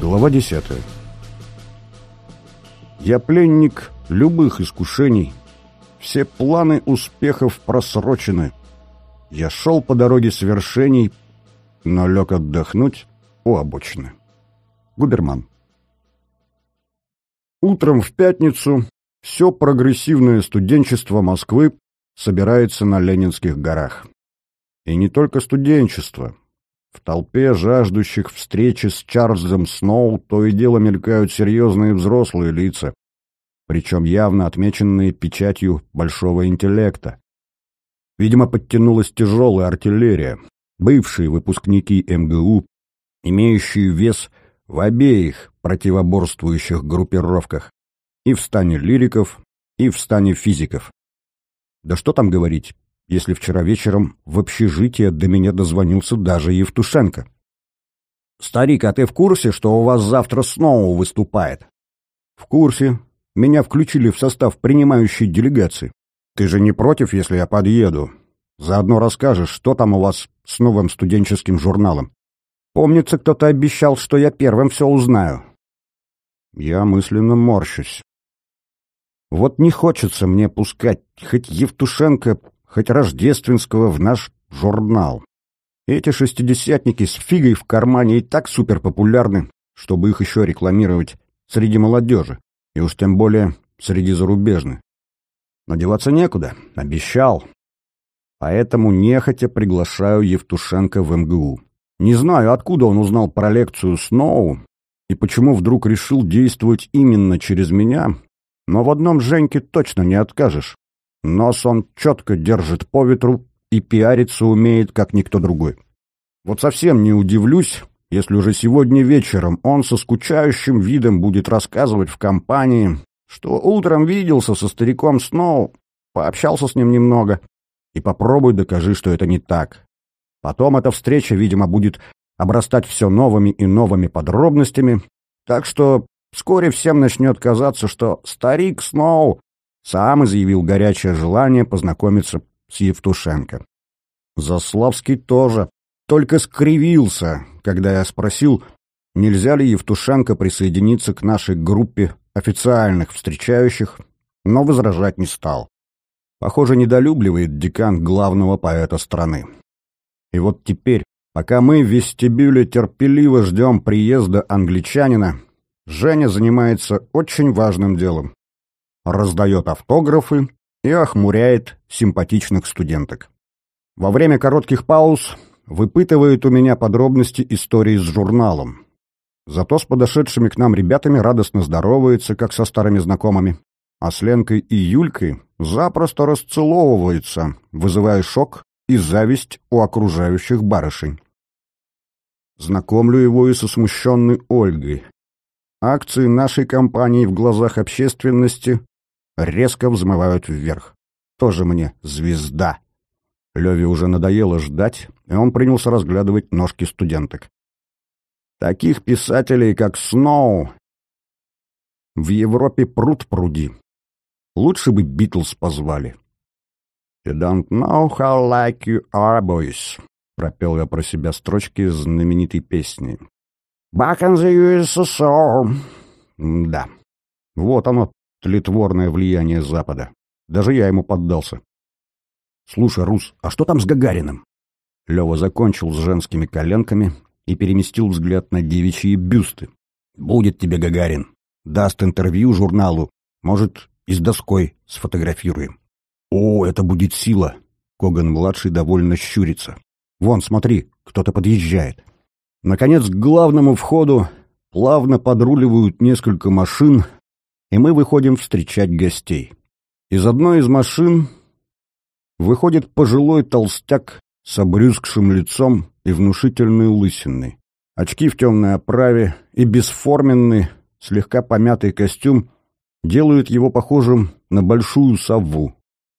Глава 10. Я пленник любых искушений. Все планы успехов просрочены. Я шел по дороге свершений, но лег отдохнуть у обочины. Губерман. Утром в пятницу все прогрессивное студенчество Москвы собирается на Ленинских горах. И не только студенчество. В толпе жаждущих встречи с Чарльзом Сноу то и дело мелькают серьезные взрослые лица, причем явно отмеченные печатью большого интеллекта. Видимо, подтянулась тяжелая артиллерия, бывшие выпускники МГУ, имеющие вес в обеих противоборствующих группировках, и в стане лириков, и в стане физиков. Да что там говорить, если вчера вечером в общежитие до меня дозвонился даже Евтушенко. «Старик, а ты в курсе, что у вас завтра снова выступает?» «В курсе. Меня включили в состав принимающей делегации. Ты же не против, если я подъеду? Заодно расскажешь, что там у вас с новым студенческим журналом. Помнится, кто-то обещал, что я первым все узнаю». Я мысленно морщусь. Вот не хочется мне пускать хоть Евтушенко хоть рождественского в наш журнал. Эти шестидесятники с фигой в кармане и так суперпопулярны, чтобы их еще рекламировать среди молодежи, и уж тем более среди зарубежных. Но деваться некуда, обещал. Поэтому нехотя приглашаю Евтушенко в МГУ. Не знаю, откуда он узнал про лекцию Сноу и почему вдруг решил действовать именно через меня, но в одном Женьке точно не откажешь. Нос он четко держит по ветру и пиариться умеет, как никто другой. Вот совсем не удивлюсь, если уже сегодня вечером он со скучающим видом будет рассказывать в компании, что утром виделся со стариком Сноу, пообщался с ним немного, и попробуй докажи, что это не так. Потом эта встреча, видимо, будет обрастать все новыми и новыми подробностями, так что вскоре всем начнет казаться, что старик Сноу сам изъявил горячее желание познакомиться с Евтушенко. Заславский тоже, только скривился, когда я спросил, нельзя ли Евтушенко присоединиться к нашей группе официальных встречающих, но возражать не стал. Похоже, недолюбливает декан главного поэта страны. И вот теперь, пока мы в вестибюле терпеливо ждем приезда англичанина, Женя занимается очень важным делом раздает автографы и охмуряет симпатичных студенток. Во время коротких пауз выпытывает у меня подробности истории с журналом. Зато с подошедшими к нам ребятами радостно здоровается, как со старыми знакомыми. А с Ленкой и Юлькой запросто расцеловывается, вызывая шок и зависть у окружающих барышень. Знакомлю его и со смущенной Ольгой. Акции нашей компании в глазах общественности резко взмывают вверх. Тоже мне звезда. Леве уже надоело ждать, и он принялся разглядывать ножки студенток. Таких писателей, как Сноу, в Европе пруд пруди. Лучше бы Битлз позвали. «You don't know how like you are, boys», — пропел я про себя строчки знаменитой песни. «Back in the USSR». Да, вот оно, тлетворное влияние Запада. Даже я ему поддался. «Слушай, Рус, а что там с Гагариным?» Лева закончил с женскими коленками и переместил взгляд на девичьи бюсты. «Будет тебе Гагарин. Даст интервью журналу. Может, и с доской сфотографируем». «О, это будет сила!» Коган-младший довольно щурится. «Вон, смотри, кто-то подъезжает». Наконец, к главному входу плавно подруливают несколько машин, и мы выходим встречать гостей. Из одной из машин выходит пожилой толстяк с обрюзгшим лицом и внушительной лысиной. Очки в темной оправе и бесформенный, слегка помятый костюм делают его похожим на большую сову.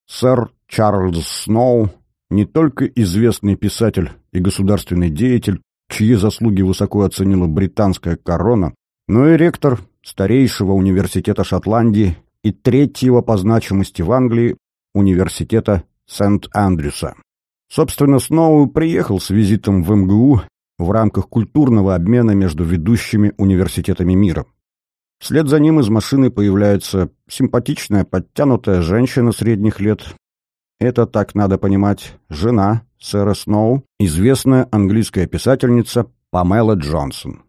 Сэр Чарльз Сноу не только известный писатель и государственный деятель, чьи заслуги высоко оценила британская корона, но и ректор старейшего университета Шотландии и третьего по значимости в Англии университета Сент-Андрюса. Собственно, Сноу приехал с визитом в МГУ в рамках культурного обмена между ведущими университетами мира. Вслед за ним из машины появляется симпатичная подтянутая женщина средних лет. Это, так надо понимать, жена сэра Сноу, известная английская писательница Памела Джонсон.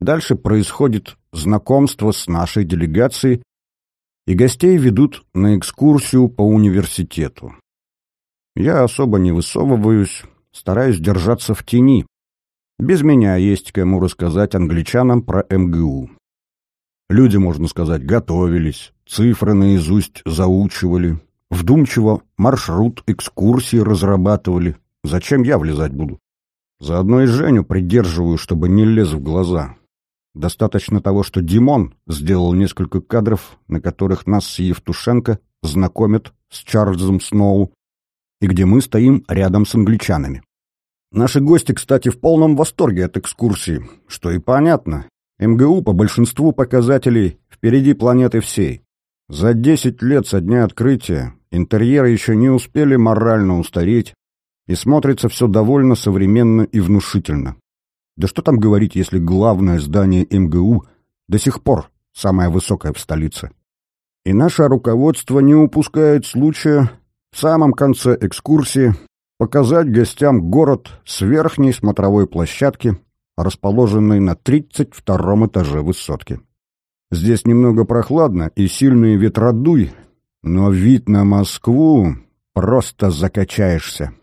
Дальше происходит знакомство с нашей делегацией, и гостей ведут на экскурсию по университету. Я особо не высовываюсь, стараюсь держаться в тени. Без меня есть кому рассказать англичанам про МГУ. Люди, можно сказать, готовились, цифры наизусть заучивали, вдумчиво маршрут экскурсии разрабатывали. Зачем я влезать буду? Заодно и Женю придерживаю, чтобы не лез в глаза. Достаточно того, что Димон сделал несколько кадров, на которых нас с Евтушенко знакомят с Чарльзом Сноу, и где мы стоим рядом с англичанами. Наши гости, кстати, в полном восторге от экскурсии, что и понятно. МГУ по большинству показателей впереди планеты всей. За 10 лет со дня открытия интерьеры еще не успели морально устареть, и смотрится все довольно современно и внушительно. Да что там говорить, если главное здание МГУ до сих пор самое высокое в столице. И наше руководство не упускает случая в самом конце экскурсии показать гостям город с верхней смотровой площадки, расположенной на 32 этаже высотки. Здесь немного прохладно и сильный ветродуй, но вид на Москву просто закачаешься.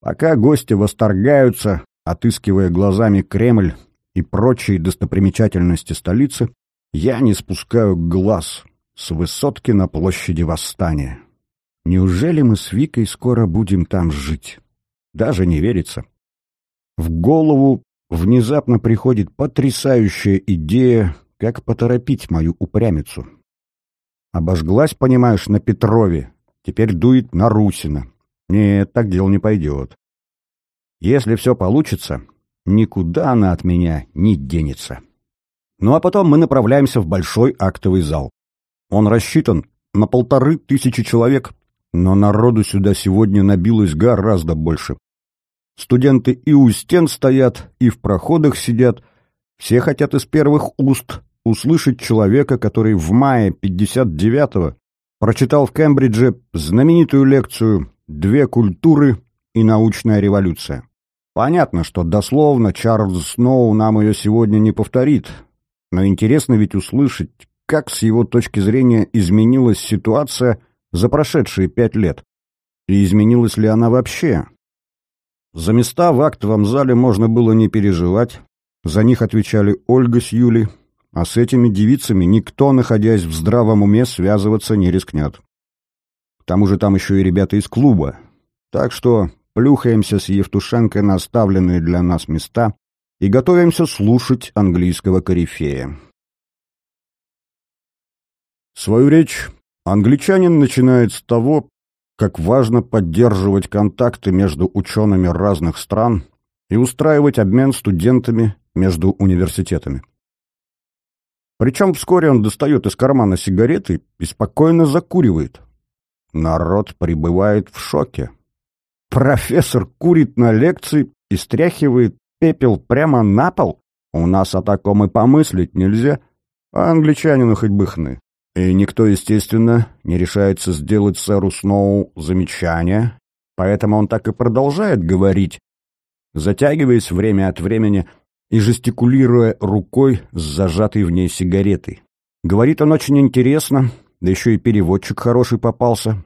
Пока гости восторгаются, отыскивая глазами Кремль и прочие достопримечательности столицы, я не спускаю глаз с высотки на площади Восстания. Неужели мы с Викой скоро будем там жить? Даже не верится. В голову внезапно приходит потрясающая идея, как поторопить мою упрямицу. Обожглась, понимаешь, на Петрове, теперь дует на Русина. Нет, так дело не пойдет. Если все получится, никуда она от меня не денется. Ну а потом мы направляемся в большой актовый зал. Он рассчитан на полторы тысячи человек, но народу сюда сегодня набилось гораздо больше. Студенты и у стен стоят, и в проходах сидят. Все хотят из первых уст услышать человека, который в мае 59-го прочитал в Кембридже знаменитую лекцию «Две культуры и научная революция». Понятно, что дословно Чарльз Сноу нам ее сегодня не повторит, но интересно ведь услышать, как с его точки зрения изменилась ситуация за прошедшие пять лет. И изменилась ли она вообще? За места в актовом зале можно было не переживать. За них отвечали Ольга с Юлей, а с этими девицами никто, находясь в здравом уме, связываться не рискнет. К тому же там еще и ребята из клуба. Так что плюхаемся с Евтушенко на оставленные для нас места и готовимся слушать английского корифея. Свою речь Англичанин начинает с того, как важно поддерживать контакты между учеными разных стран и устраивать обмен студентами между университетами. Причем вскоре он достает из кармана сигареты и спокойно закуривает. Народ пребывает в шоке. Профессор курит на лекции и стряхивает пепел прямо на пол? У нас о таком и помыслить нельзя, а англичанину хоть бы хны. И никто, естественно, не решается сделать сэру Сноу замечание, поэтому он так и продолжает говорить, затягиваясь время от времени и жестикулируя рукой с зажатой в ней сигаретой. Говорит он очень интересно, да еще и переводчик хороший попался.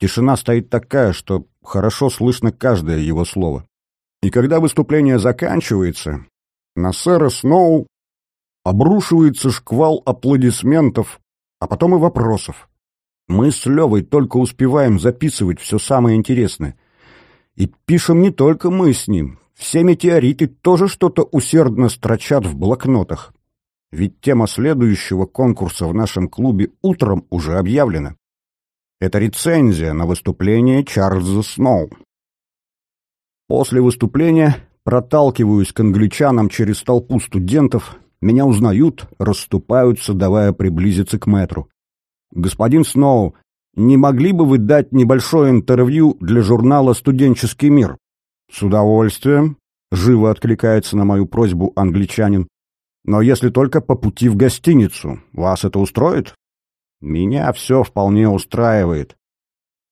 Тишина стоит такая, что хорошо слышно каждое его слово. И когда выступление заканчивается, на сэра Сноу обрушивается шквал аплодисментов, а потом и вопросов. Мы с Левой только успеваем записывать все самое интересное. И пишем не только мы с ним. Все метеориты тоже что-то усердно строчат в блокнотах. Ведь тема следующего конкурса в нашем клубе утром уже объявлена. Это рецензия на выступление Чарльза Сноу. После выступления проталкиваюсь к англичанам через толпу студентов, меня узнают, расступаются, давая приблизиться к мэтру. «Господин Сноу, не могли бы вы дать небольшое интервью для журнала «Студенческий мир»?» «С удовольствием», живо откликается на мою просьбу англичанин. Но если только по пути в гостиницу. Вас это устроит? Меня все вполне устраивает.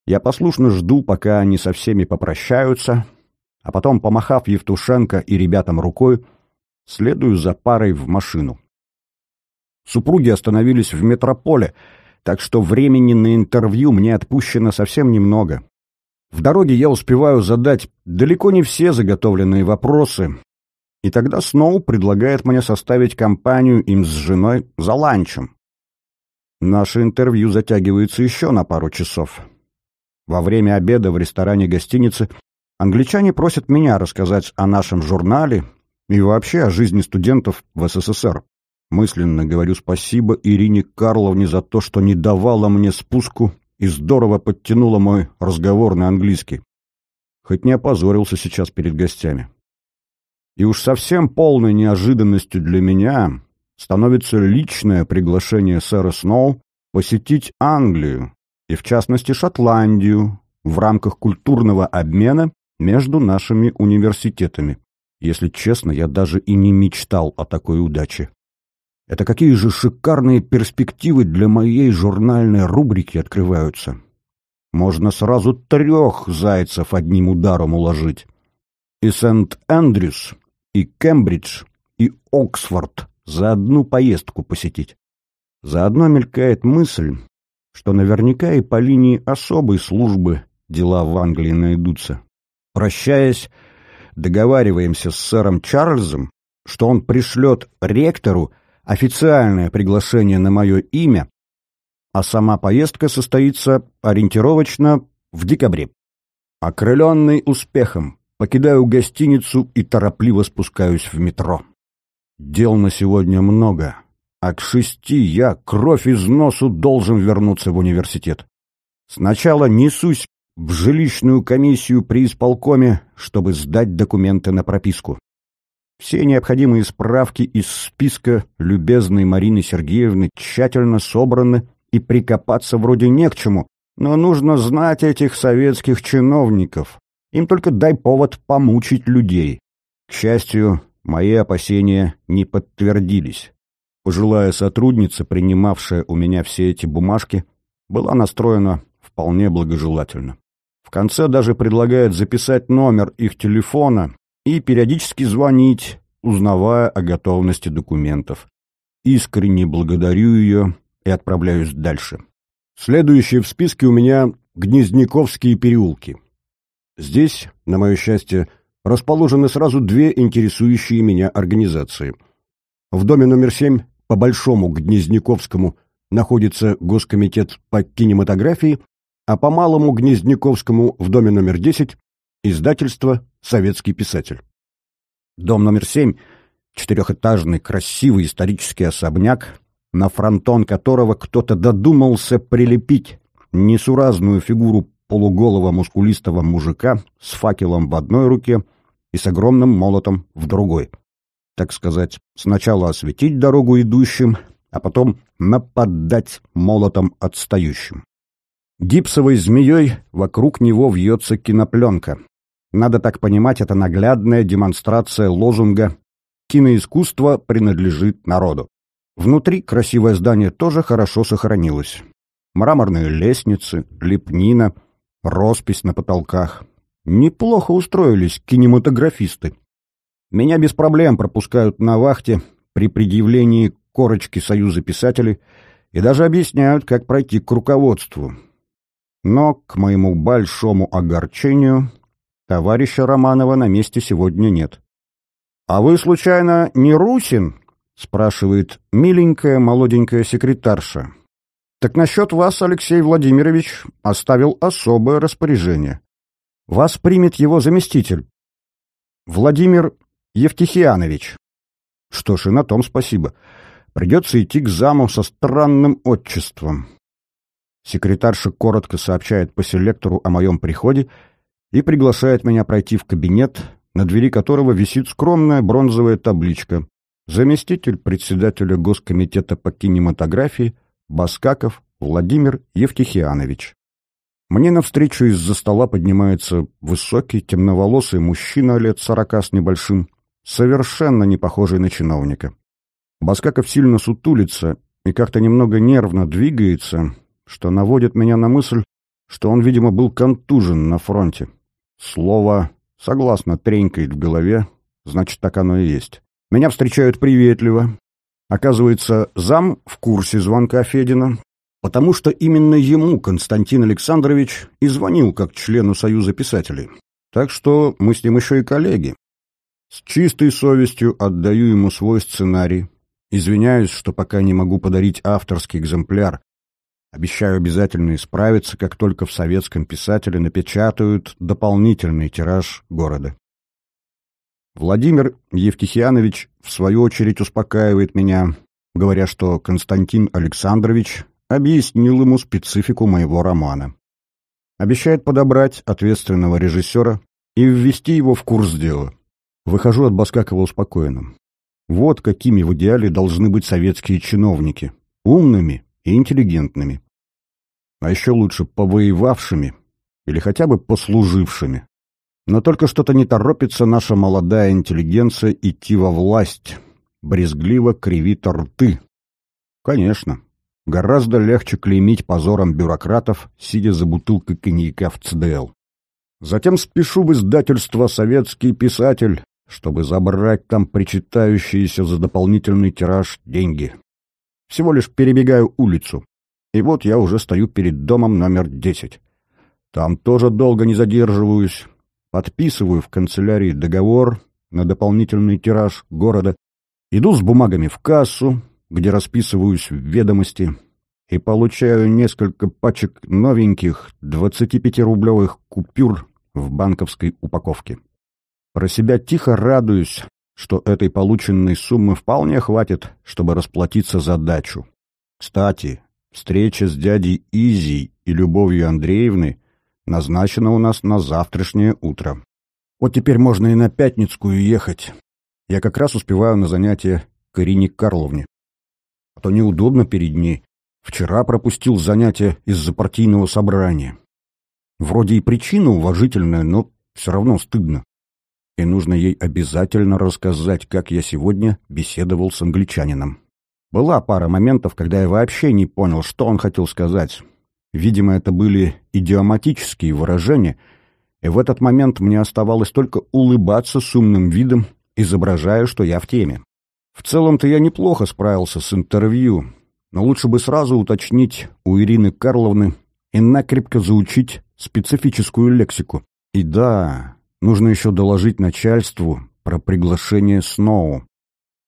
Я послушно жду, пока они со всеми попрощаются, а потом, помахав Евтушенко и ребятам рукой, следую за парой в машину. Супруги остановились в метрополе, так что времени на интервью мне отпущено совсем немного. В дороге я успеваю задать далеко не все заготовленные вопросы, и тогда Сноу предлагает мне составить компанию им с женой за ланчем. Наше интервью затягивается еще на пару часов. Во время обеда в ресторане гостиницы англичане просят меня рассказать о нашем журнале и вообще о жизни студентов в СССР. Мысленно говорю спасибо Ирине Карловне за то, что не давала мне спуску и здорово подтянула мой разговор на английский. Хоть не опозорился сейчас перед гостями. И уж совсем полной неожиданностью для меня становится личное приглашение сэра Сноу посетить Англию, и в частности Шотландию, в рамках культурного обмена между нашими университетами. Если честно, я даже и не мечтал о такой удаче. Это какие же шикарные перспективы для моей журнальной рубрики открываются. Можно сразу трех зайцев одним ударом уложить. И Сент-Эндрюс, и Кембридж, и Оксфорд за одну поездку посетить. Заодно мелькает мысль, что наверняка и по линии особой службы дела в Англии найдутся. Прощаясь, договариваемся с сэром Чарльзом, что он пришлет ректору официальное приглашение на мое имя, а сама поездка состоится ориентировочно в декабре. Окрыленный успехом, покидаю гостиницу и торопливо спускаюсь в метро. Дел на сегодня много, а к шести я, кровь из носу, должен вернуться в университет. Сначала несусь в жилищную комиссию при исполкоме, чтобы сдать документы на прописку. Все необходимые справки из списка любезной Марины Сергеевны тщательно собраны, и прикопаться вроде не к чему, но нужно знать этих советских чиновников. Им только дай повод помучить людей. К счастью, мои опасения не подтвердились. Пожилая сотрудница, принимавшая у меня все эти бумажки, была настроена вполне благожелательно. В конце даже предлагает записать номер их телефона и периодически звонить, узнавая о готовности документов. Искренне благодарю ее и отправляюсь дальше. Следующие в списке у меня Гнездниковские переулки. Здесь, на мое счастье, расположены сразу две интересующие меня организации. В доме номер семь по Большому Гнездниковскому находится Госкомитет по кинематографии, а по Малому Гнездниковскому в доме номер десять Издательство «Советский писатель». Дом номер семь — четырехэтажный красивый исторический особняк, на фронтон которого кто-то додумался прилепить несуразную фигуру полуголого мускулистого мужика с факелом в одной руке и с огромным молотом в другой. Так сказать, сначала осветить дорогу идущим, а потом нападать молотом отстающим. Гипсовой змеей вокруг него вьется кинопленка. Надо так понимать, это наглядная демонстрация лозунга «Киноискусство принадлежит народу». Внутри красивое здание тоже хорошо сохранилось. Мраморные лестницы, лепнина, роспись на потолках. Неплохо устроились кинематографисты. Меня без проблем пропускают на вахте при предъявлении корочки Союза писателей и даже объясняют, как пройти к руководству. Но, к моему большому огорчению, Товарища Романова на месте сегодня нет. «А вы, случайно, не Русин?» — спрашивает миленькая молоденькая секретарша. «Так насчет вас, Алексей Владимирович, оставил особое распоряжение. Вас примет его заместитель, Владимир Евтихианович». Что ж, и на том спасибо. Придется идти к заму со странным отчеством. Секретарша коротко сообщает по селектору о моем приходе и приглашает меня пройти в кабинет, на двери которого висит скромная бронзовая табличка «Заместитель председателя Госкомитета по кинематографии Баскаков Владимир Евтихианович». Мне навстречу из-за стола поднимается высокий, темноволосый мужчина лет сорока с небольшим, совершенно не похожий на чиновника. Баскаков сильно сутулится и как-то немного нервно двигается, что наводит меня на мысль, что он, видимо, был контужен на фронте. Слово «согласно» тренькает в голове, значит, так оно и есть. Меня встречают приветливо. Оказывается, зам в курсе звонка Федина, потому что именно ему Константин Александрович и звонил как члену Союза писателей. Так что мы с ним еще и коллеги. С чистой совестью отдаю ему свой сценарий. Извиняюсь, что пока не могу подарить авторский экземпляр. Обещаю обязательно исправиться, как только в советском писателе напечатают дополнительный тираж города. Владимир Евтихианович в свою очередь успокаивает меня, говоря, что Константин Александрович объяснил ему специфику моего романа. Обещает подобрать ответственного режиссера и ввести его в курс дела. Выхожу от Баскакова успокоенным. Вот какими в идеале должны быть советские чиновники. Умными и интеллигентными. А еще лучше повоевавшими или хотя бы послужившими. Но только что-то не торопится наша молодая интеллигенция идти во власть. Брезгливо кривит рты. Конечно, гораздо легче клеймить позором бюрократов, сидя за бутылкой коньяка в ЦДЛ. Затем спешу в издательство «Советский писатель», чтобы забрать там причитающиеся за дополнительный тираж деньги. Всего лишь перебегаю улицу, и вот я уже стою перед домом номер десять. Там тоже долго не задерживаюсь, подписываю в канцелярии договор на дополнительный тираж города, иду с бумагами в кассу, где расписываюсь в ведомости, и получаю несколько пачек новеньких 25-рублевых купюр в банковской упаковке. Про себя тихо радуюсь, что этой полученной суммы вполне хватит, чтобы расплатиться за дачу. Кстати, встреча с дядей Изи и Любовью Андреевной назначена у нас на завтрашнее утро. Вот теперь можно и на Пятницкую ехать. Я как раз успеваю на занятия к Ирине Карловне. А то неудобно перед ней. Вчера пропустил занятия из-за партийного собрания. Вроде и причина уважительная, но все равно стыдно. И нужно ей обязательно рассказать, как я сегодня беседовал с англичанином. Была пара моментов, когда я вообще не понял, что он хотел сказать. Видимо, это были идиоматические выражения, и в этот момент мне оставалось только улыбаться с умным видом, изображая, что я в теме. В целом-то я неплохо справился с интервью, но лучше бы сразу уточнить у Ирины Карловны и накрепко заучить специфическую лексику. И да, нужно еще доложить начальству про приглашение Сноу.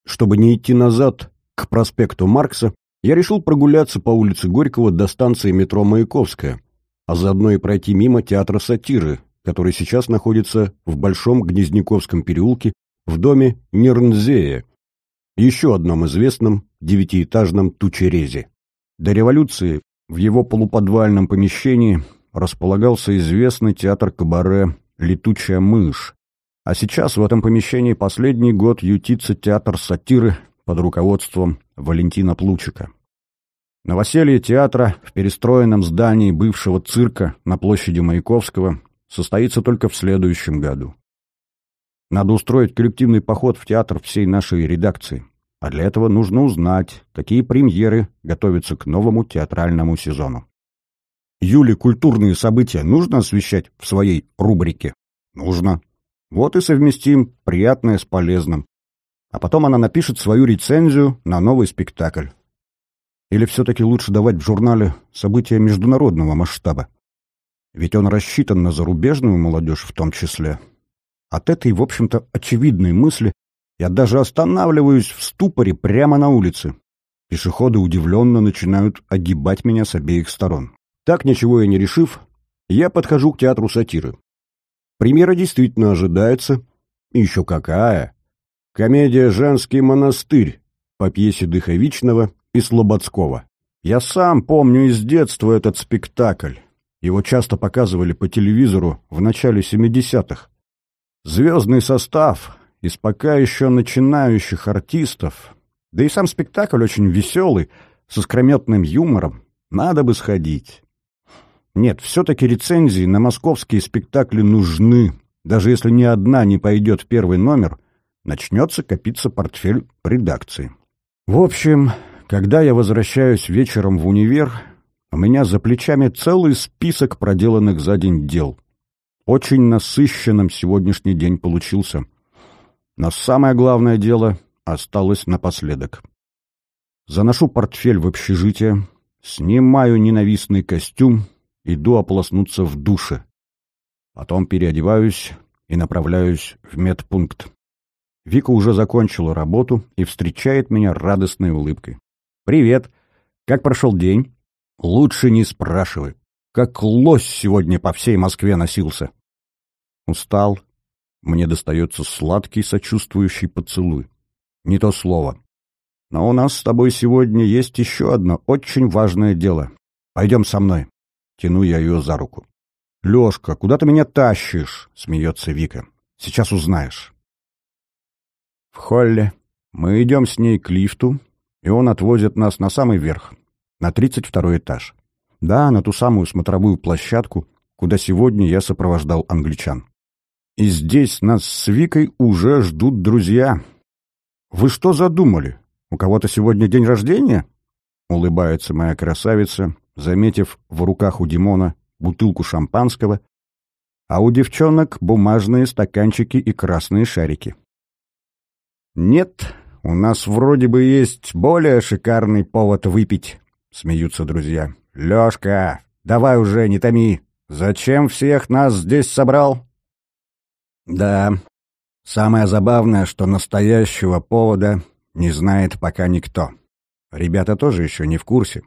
Чтобы не идти назад к проспекту Маркса, я решил прогуляться по улице Горького до станции метро Маяковская, а заодно и пройти мимо театра сатиры, который сейчас находится в Большом Гнездниковском переулке в доме Нернзея, еще одном известном девятиэтажном тучерезе. До революции в его полуподвальном помещении располагался известный театр кабаре «Летучая мышь», а сейчас в этом помещении последний год ютится театр сатиры под руководством Валентина Плучика. Новоселье театра в перестроенном здании бывшего цирка на площади Маяковского состоится только в следующем году. Надо устроить коллективный поход в театр всей нашей редакции. А для этого нужно узнать, какие премьеры готовятся к новому театральному сезону. Юле культурные события нужно освещать в своей рубрике? Нужно. Вот и совместим приятное с полезным. А потом она напишет свою рецензию на новый спектакль. Или все-таки лучше давать в журнале события международного масштаба? Ведь он рассчитан на зарубежную молодежь в том числе. От этой, в общем-то, очевидной мысли я даже останавливаюсь в ступоре прямо на улице. Пешеходы удивленно начинают огибать меня с обеих сторон. Так, ничего и не решив, я подхожу к театру сатиры. Премьера действительно ожидается. еще какая! Комедия «Женский монастырь» по пьесе Дыховичного и Слободского. Я сам помню из детства этот спектакль. Его часто показывали по телевизору в начале 70-х. Звездный состав из пока еще начинающих артистов, да и сам спектакль очень веселый, с искрометным юмором. Надо бы сходить. Нет, все-таки рецензии на московские спектакли нужны. Даже если ни одна не пойдет в первый номер, начнется копиться портфель редакции. В общем, когда я возвращаюсь вечером в универ, у меня за плечами целый список проделанных за день дел. Очень насыщенным сегодняшний день получился. Но самое главное дело осталось напоследок. Заношу портфель в общежитие, снимаю ненавистный костюм, иду ополоснуться в душе. Потом переодеваюсь и направляюсь в медпункт. Вика уже закончила работу и встречает меня радостной улыбкой. «Привет! Как прошел день?» «Лучше не спрашивай. Как лось сегодня по всей Москве носился». «Устал?» Мне достается сладкий сочувствующий поцелуй. Не то слово. Но у нас с тобой сегодня есть еще одно очень важное дело. Пойдем со мной. Тяну я ее за руку. «Лешка, куда ты меня тащишь?» — смеется Вика. «Сейчас узнаешь». В холле мы идем с ней к лифту, и он отвозит нас на самый верх, на тридцать второй этаж. Да, на ту самую смотровую площадку, куда сегодня я сопровождал англичан. И здесь нас с Викой уже ждут друзья. «Вы что задумали? У кого-то сегодня день рождения?» Улыбается моя красавица, заметив в руках у Димона бутылку шампанского, а у девчонок бумажные стаканчики и красные шарики. «Нет, у нас вроде бы есть более шикарный повод выпить», — смеются друзья. «Лёшка, давай уже, не томи. Зачем всех нас здесь собрал?» «Да, самое забавное, что настоящего повода не знает пока никто. Ребята тоже еще не в курсе.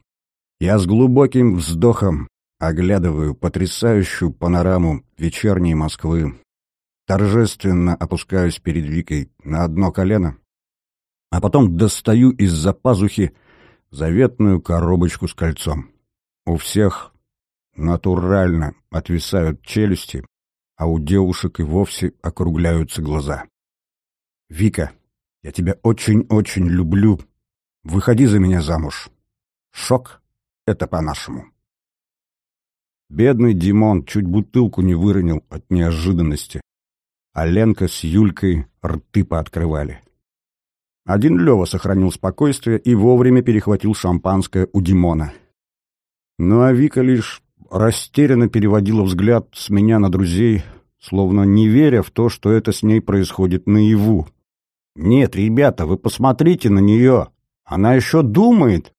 Я с глубоким вздохом оглядываю потрясающую панораму вечерней Москвы. Торжественно опускаюсь перед Викой на одно колено, а потом достаю из-за пазухи заветную коробочку с кольцом. У всех натурально отвисают челюсти, а у девушек и вовсе округляются глаза. «Вика, я тебя очень-очень люблю. Выходи за меня замуж». Шок это по-нашему. Бедный Димон чуть бутылку не выронил от неожиданности, а Ленка с Юлькой рты пооткрывали. Один Лёва сохранил спокойствие и вовремя перехватил шампанское у Димона. Ну а Вика лишь растерянно переводила взгляд с меня на друзей, словно не веря в то, что это с ней происходит наяву. «Нет, ребята, вы посмотрите на нее! Она еще думает!»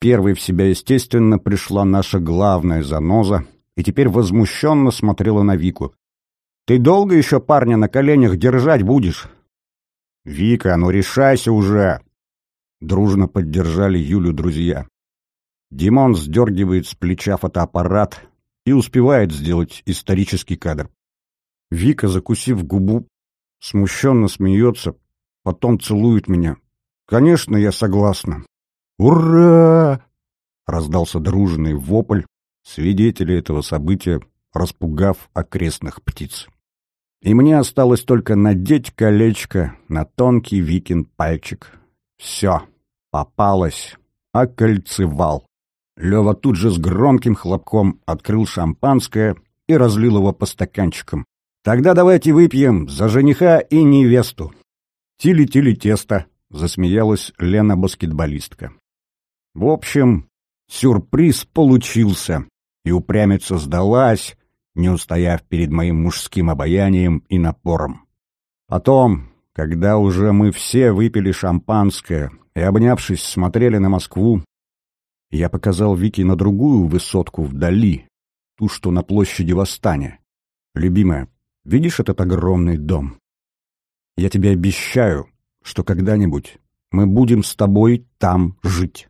Первой в себя, естественно, пришла наша главная заноза и теперь возмущенно смотрела на Вику. «Ты долго еще парня на коленях держать будешь?» «Вика, ну решайся уже!» Дружно поддержали Юлю друзья. Димон сдергивает с плеча фотоаппарат и успевает сделать исторический кадр. Вика, закусив губу, смущенно смеется, потом целует меня. «Конечно, я согласна. «Ура!» — раздался дружный вопль, свидетели этого события, распугав окрестных птиц. И мне осталось только надеть колечко на тонкий Викин пальчик. Все, попалось, окольцевал. Лева тут же с громким хлопком открыл шампанское и разлил его по стаканчикам. «Тогда давайте выпьем за жениха и невесту». «Тили-тили тесто», — засмеялась Лена-баскетболистка. В общем, сюрприз получился, и упрямица сдалась, не устояв перед моим мужским обаянием и напором. Потом, когда уже мы все выпили шампанское и, обнявшись, смотрели на Москву, я показал Вике на другую высотку вдали, ту, что на площади Восстания. «Любимая, видишь этот огромный дом? Я тебе обещаю, что когда-нибудь мы будем с тобой там жить».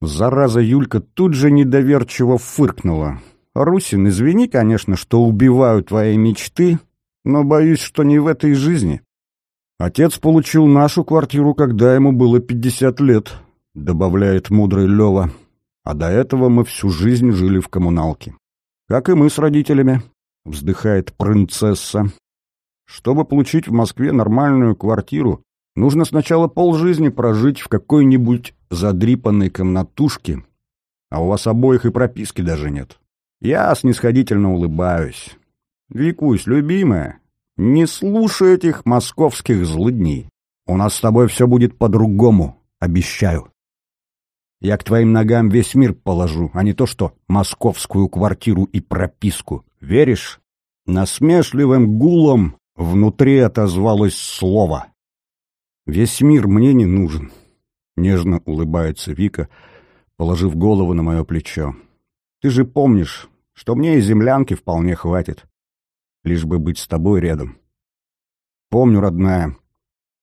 Зараза Юлька тут же недоверчиво фыркнула. «Русин, извини, конечно, что убиваю твои мечты, но боюсь, что не в этой жизни. Отец получил нашу квартиру, когда ему было пятьдесят лет», — добавляет мудрый Лёва. «А до этого мы всю жизнь жили в коммуналке. Как и мы с родителями», — вздыхает принцесса. «Чтобы получить в Москве нормальную квартиру, нужно сначала полжизни прожить в какой-нибудь задрипанной комнатушке, а у вас обоих и прописки даже нет. Я снисходительно улыбаюсь. Викусь, любимая, не слушай этих московских злыдней. У нас с тобой все будет по-другому, обещаю. Я к твоим ногам весь мир положу, а не то что московскую квартиру и прописку. Веришь? Насмешливым гулом внутри отозвалось слово. Весь мир мне не нужен. Нежно улыбается Вика, положив голову на мое плечо. Ты же помнишь, что мне и землянки вполне хватит, лишь бы быть с тобой рядом. Помню, родная,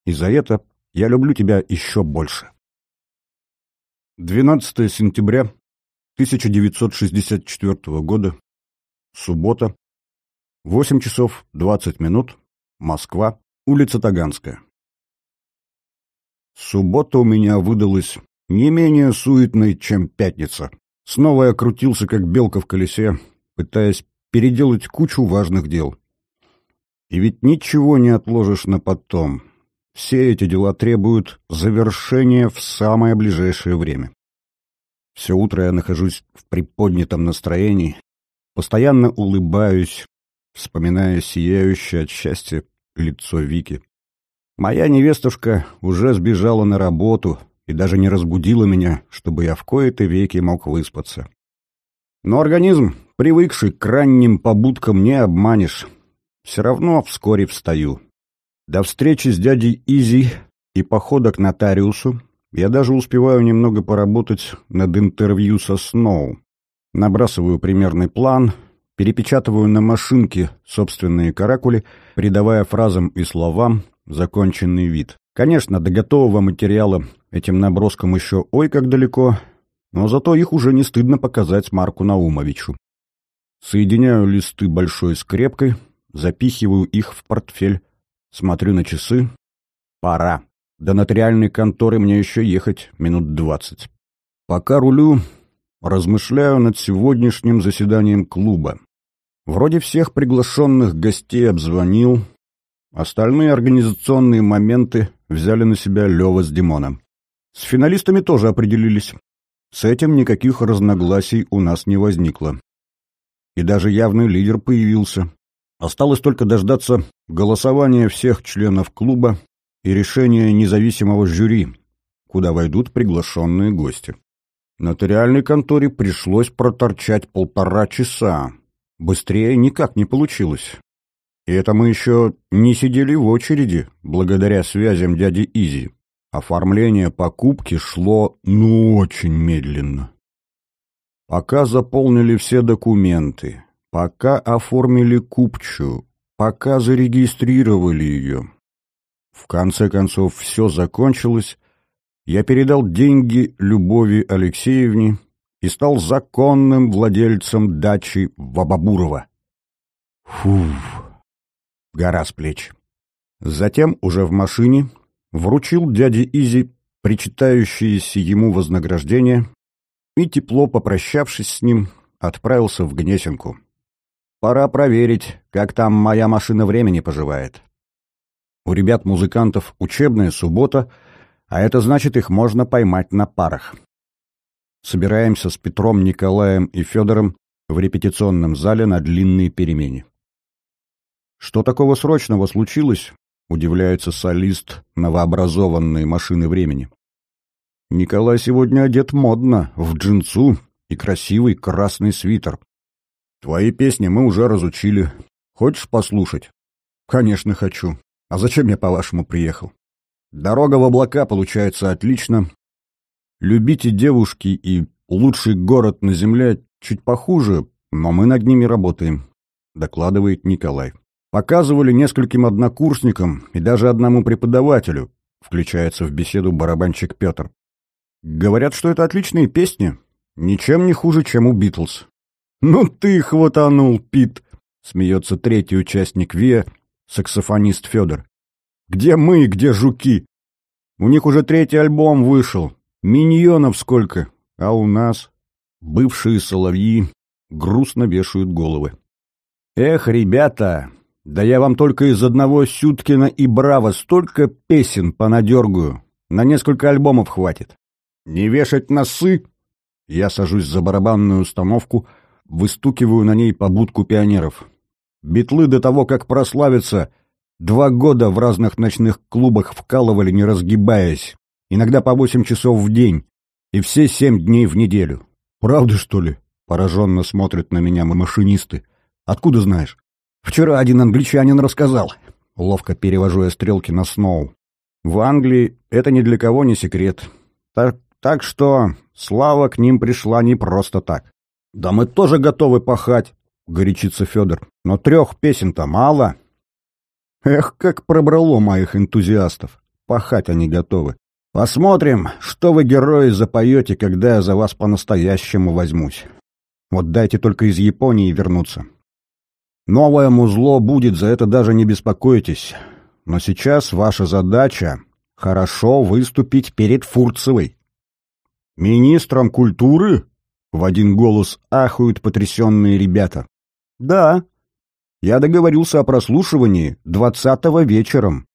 и за это я люблю тебя еще больше. 12 сентября 1964 года, суббота, 8 часов 20 минут, Москва, улица Таганская. Суббота у меня выдалась не менее суетной, чем пятница. Снова я крутился, как белка в колесе, пытаясь переделать кучу важных дел. И ведь ничего не отложишь на потом. Все эти дела требуют завершения в самое ближайшее время. Все утро я нахожусь в приподнятом настроении, постоянно улыбаюсь, вспоминая сияющее от счастья лицо Вики. Моя невестушка уже сбежала на работу и даже не разбудила меня, чтобы я в кои-то веки мог выспаться. Но организм, привыкший к ранним побудкам, не обманешь. Все равно вскоре встаю. До встречи с дядей Изи и похода к нотариусу я даже успеваю немного поработать над интервью со Сноу. Набрасываю примерный план, перепечатываю на машинке собственные каракули, придавая фразам и словам законченный вид. Конечно, до готового материала этим наброскам еще ой как далеко, но зато их уже не стыдно показать Марку Наумовичу. Соединяю листы большой скрепкой, запихиваю их в портфель, Смотрю на часы. Пора. До нотариальной конторы мне еще ехать минут двадцать. Пока рулю, размышляю над сегодняшним заседанием клуба. Вроде всех приглашенных гостей обзвонил. Остальные организационные моменты взяли на себя Лева с Димоном. С финалистами тоже определились. С этим никаких разногласий у нас не возникло. И даже явный лидер появился. Осталось только дождаться голосования всех членов клуба и решения независимого жюри, куда войдут приглашенные гости. Нотариальной конторе пришлось проторчать полтора часа. Быстрее никак не получилось. И это мы еще не сидели в очереди, благодаря связям дяди Изи. Оформление покупки шло ну очень медленно. Пока заполнили все документы, пока оформили купчу, пока зарегистрировали ее. В конце концов, все закончилось, я передал деньги Любови Алексеевне и стал законным владельцем дачи Вабабурова. Фуф, гора с плеч. Затем, уже в машине, вручил дяде Изи причитающееся ему вознаграждение и, тепло попрощавшись с ним, отправился в Гнесинку. Пора проверить, как там моя машина времени поживает. У ребят-музыкантов учебная суббота, а это значит, их можно поймать на парах. Собираемся с Петром, Николаем и Федором в репетиционном зале на длинной перемене. Что такого срочного случилось, удивляется солист новообразованной машины времени. Николай сегодня одет модно, в джинсу и красивый красный свитер. Твои песни мы уже разучили. Хочешь послушать? Конечно, хочу. А зачем я, по-вашему, приехал? Дорога в облака получается отлично. Любите девушки и лучший город на земле чуть похуже, но мы над ними работаем, докладывает Николай. Показывали нескольким однокурсникам и даже одному преподавателю, включается в беседу барабанщик Петр. Говорят, что это отличные песни, ничем не хуже, чем у Битлз. «Ну ты хватанул, Пит!» — смеется третий участник ВИА, саксофонист Федор. «Где мы, где жуки? У них уже третий альбом вышел. Миньонов сколько, а у нас...» Бывшие соловьи грустно вешают головы. «Эх, ребята, да я вам только из одного Сюткина и Браво столько песен понадергаю. На несколько альбомов хватит. Не вешать носы!» Я сажусь за барабанную установку — выстукиваю на ней побудку пионеров. Битлы до того, как прославиться, два года в разных ночных клубах вкалывали, не разгибаясь, иногда по восемь часов в день, и все семь дней в неделю. «Правда, что ли?» — пораженно смотрят на меня машинисты. «Откуда знаешь?» «Вчера один англичанин рассказал». Ловко перевожу я стрелки на Сноу. «В Англии это ни для кого не секрет. Так, так что слава к ним пришла не просто так. Да мы тоже готовы пахать, горячится Федор. Но трех песен-то мало. Эх, как пробрало моих энтузиастов. Пахать они готовы. Посмотрим, что вы, герои, запоете, когда я за вас по-настоящему возьмусь. Вот дайте только из Японии вернуться. Новое музло будет, за это даже не беспокойтесь. Но сейчас ваша задача — хорошо выступить перед Фурцевой. «Министром культуры?» — в один голос ахают потрясенные ребята. «Да. Я договорился о прослушивании двадцатого вечером.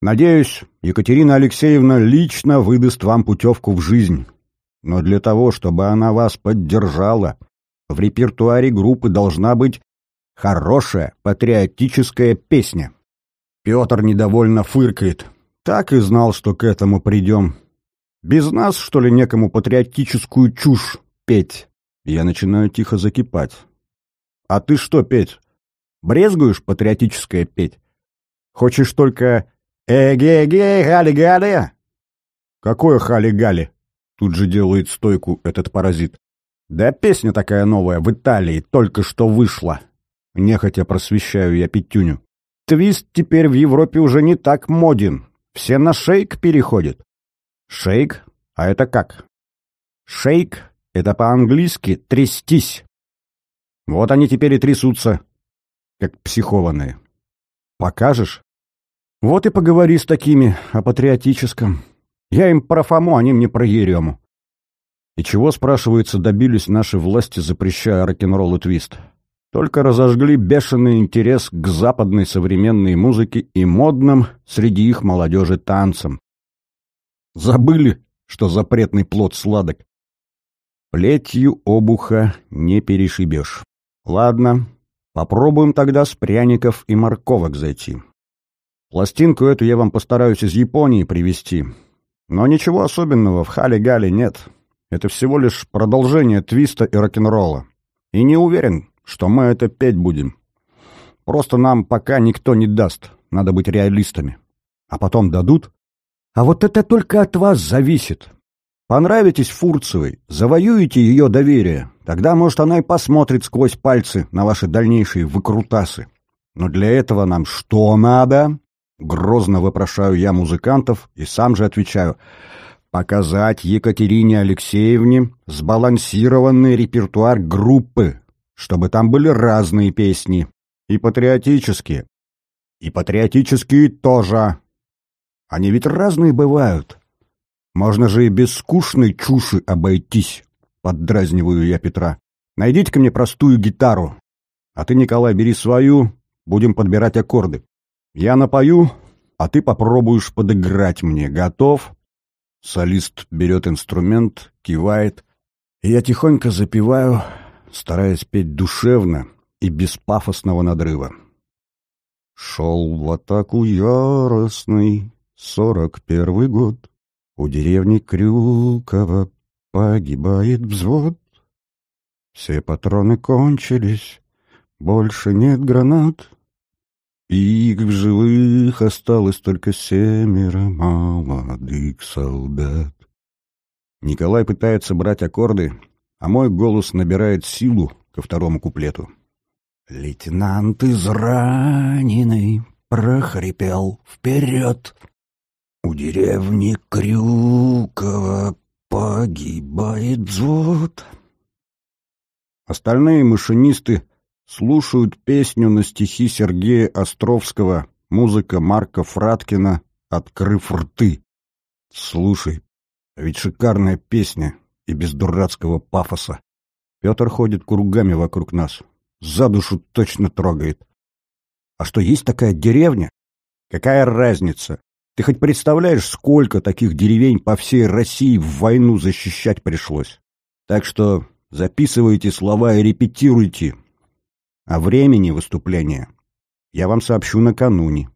Надеюсь, Екатерина Алексеевна лично выдаст вам путевку в жизнь. Но для того, чтобы она вас поддержала, в репертуаре группы должна быть хорошая патриотическая песня». Петр недовольно фыркает. Так и знал, что к этому придем. Без нас, что ли, некому патриотическую чушь петь? Я начинаю тихо закипать. А ты что петь? Брезгуешь патриотическое петь? Хочешь только «Эге-ге, гали-гали»? Какое хали-гали? Тут же делает стойку этот паразит. Да песня такая новая в Италии только что вышла. Нехотя просвещаю я Петюню. Твист теперь в Европе уже не так моден. Все на шейк переходят. Шейк? А это как? Шейк — это по-английски «трястись». Вот они теперь и трясутся, как психованные. Покажешь? Вот и поговори с такими о патриотическом. Я им про Фому, они мне про Ерему. И чего, спрашивается, добились наши власти, запрещая рок-н-ролл и твист? Только разожгли бешеный интерес к западной современной музыке и модным среди их молодежи танцам. Забыли, что запретный плод сладок. Плетью обуха не перешибешь. Ладно, попробуем тогда с пряников и морковок зайти. Пластинку эту я вам постараюсь из Японии привезти. Но ничего особенного в Хали-Гали нет. Это всего лишь продолжение твиста и рок-н-ролла. И не уверен, что мы это петь будем. Просто нам пока никто не даст, надо быть реалистами. А потом дадут, а вот это только от вас зависит. Понравитесь Фурцевой, завоюете ее доверие, тогда, может, она и посмотрит сквозь пальцы на ваши дальнейшие выкрутасы. Но для этого нам что надо? Грозно вопрошаю я музыкантов и сам же отвечаю. Показать Екатерине Алексеевне сбалансированный репертуар группы, чтобы там были разные песни. И патриотические. И патриотические тоже. Они ведь разные бывают. Можно же и без скучной чуши обойтись, поддразниваю я Петра. Найдите-ка мне простую гитару. А ты, Николай, бери свою, будем подбирать аккорды. Я напою, а ты попробуешь подыграть мне. Готов? Солист берет инструмент, кивает, и я тихонько запеваю, стараясь петь душевно и без пафосного надрыва. Шел в атаку яростный, Сорок первый год. У деревни Крюкова погибает взвод. Все патроны кончились, больше нет гранат. И в живых осталось только семеро молодых солдат. Николай пытается брать аккорды, а мой голос набирает силу ко второму куплету. Лейтенант израненный прохрипел вперед. У деревни Крюкова погибает взвод. Остальные машинисты слушают песню на стихи Сергея Островского, музыка Марка Фраткина «Открыв рты». Слушай, ведь шикарная песня и без дурацкого пафоса. Петр ходит кругами вокруг нас. За душу точно трогает. А что, есть такая деревня? Какая разница? Ты хоть представляешь, сколько таких деревень по всей России в войну защищать пришлось? Так что записывайте слова и репетируйте. О времени выступления я вам сообщу накануне.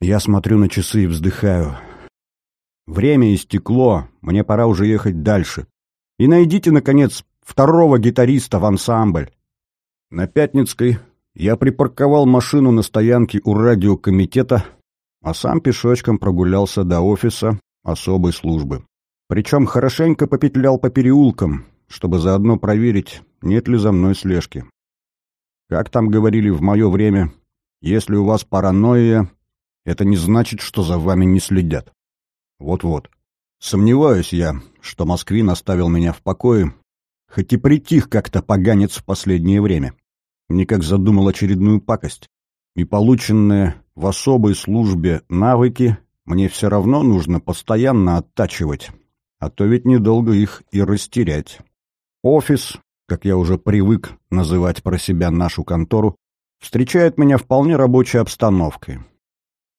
Я смотрю на часы и вздыхаю. Время истекло, мне пора уже ехать дальше. И найдите, наконец, второго гитариста в ансамбль. На Пятницкой я припарковал машину на стоянке у радиокомитета, а сам пешочком прогулялся до офиса особой службы. Причем хорошенько попетлял по переулкам, чтобы заодно проверить, нет ли за мной слежки. Как там говорили в мое время, если у вас паранойя, это не значит, что за вами не следят. Вот-вот. Сомневаюсь я, что Москвин оставил меня в покое, хоть и притих как-то поганец в последнее время. Никак задумал очередную пакость. И полученные в особой службе навыки мне все равно нужно постоянно оттачивать, а то ведь недолго их и растерять. Офис, как я уже привык называть про себя нашу контору, встречает меня вполне рабочей обстановкой.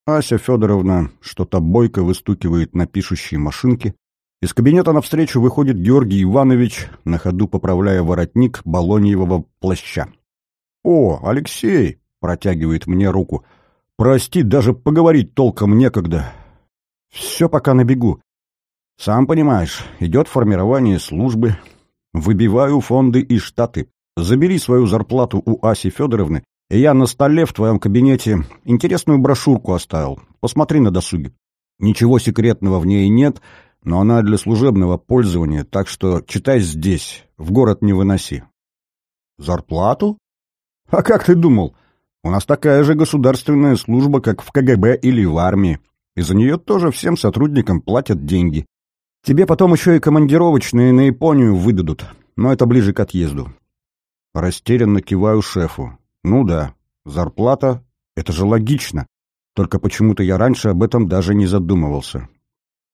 Ася Федоровна что-то бойко выстукивает на пишущей машинке. Из кабинета навстречу выходит Георгий Иванович, на ходу поправляя воротник балоньевого плаща. «О, Алексей!» — протягивает мне руку. «Прости, даже поговорить толком некогда. Все пока на бегу. Сам понимаешь, идет формирование службы. Выбиваю фонды и штаты. Забери свою зарплату у Аси Федоровны, и я на столе в твоем кабинете интересную брошюрку оставил. Посмотри на досуге. Ничего секретного в ней нет, но она для служебного пользования, так что читай здесь, в город не выноси. Зарплату? А как ты думал? У нас такая же государственная служба, как в КГБ или в армии. И за нее тоже всем сотрудникам платят деньги. Тебе потом еще и командировочные на Японию выдадут, но это ближе к отъезду. Растерянно киваю шефу. Ну да, зарплата — это же логично. Только почему-то я раньше об этом даже не задумывался.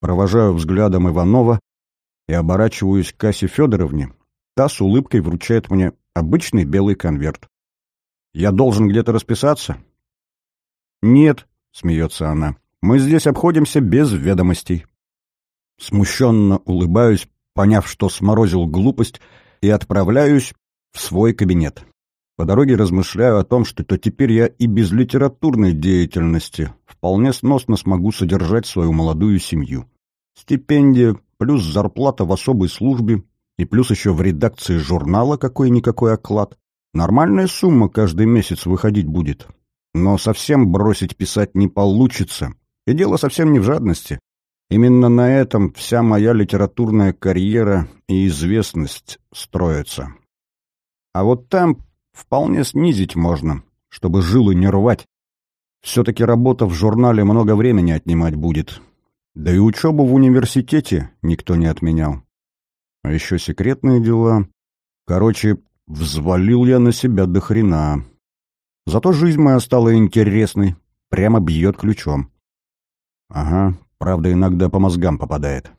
Провожаю взглядом Иванова и оборачиваюсь к Кассе Федоровне. Та с улыбкой вручает мне обычный белый конверт. «Я должен где-то расписаться?» «Нет», — смеется она, — «мы здесь обходимся без ведомостей». Смущенно улыбаюсь, поняв, что сморозил глупость, и отправляюсь в свой кабинет. По дороге размышляю о том, что то теперь я и без литературной деятельности вполне сносно смогу содержать свою молодую семью. Стипендия, плюс зарплата в особой службе и плюс еще в редакции журнала какой-никакой оклад. Нормальная сумма каждый месяц выходить будет. Но совсем бросить писать не получится. И дело совсем не в жадности. Именно на этом вся моя литературная карьера и известность строятся. А вот там вполне снизить можно, чтобы жилы не рвать. Все-таки работа в журнале много времени отнимать будет. Да и учебу в университете никто не отменял. А еще секретные дела. Короче, взвалил я на себя до хрена. Зато жизнь моя стала интересной, прямо бьет ключом. Ага, правда, иногда по мозгам попадает.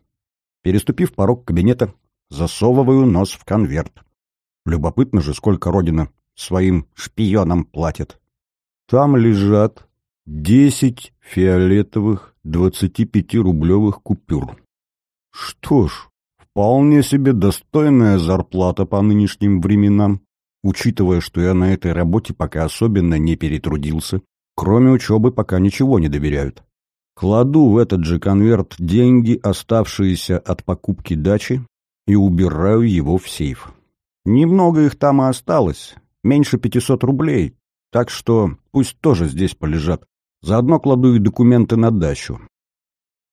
Переступив порог кабинета, засовываю нос в конверт. Любопытно же, сколько Родина своим шпионам платит. Там лежат десять фиолетовых двадцати пяти рублевых купюр. Что ж, вполне себе достойная зарплата по нынешним временам, учитывая, что я на этой работе пока особенно не перетрудился. Кроме учебы пока ничего не доверяют. Кладу в этот же конверт деньги, оставшиеся от покупки дачи, и убираю его в сейф. Немного их там и осталось, меньше 500 рублей, так что пусть тоже здесь полежат. Заодно кладу и документы на дачу.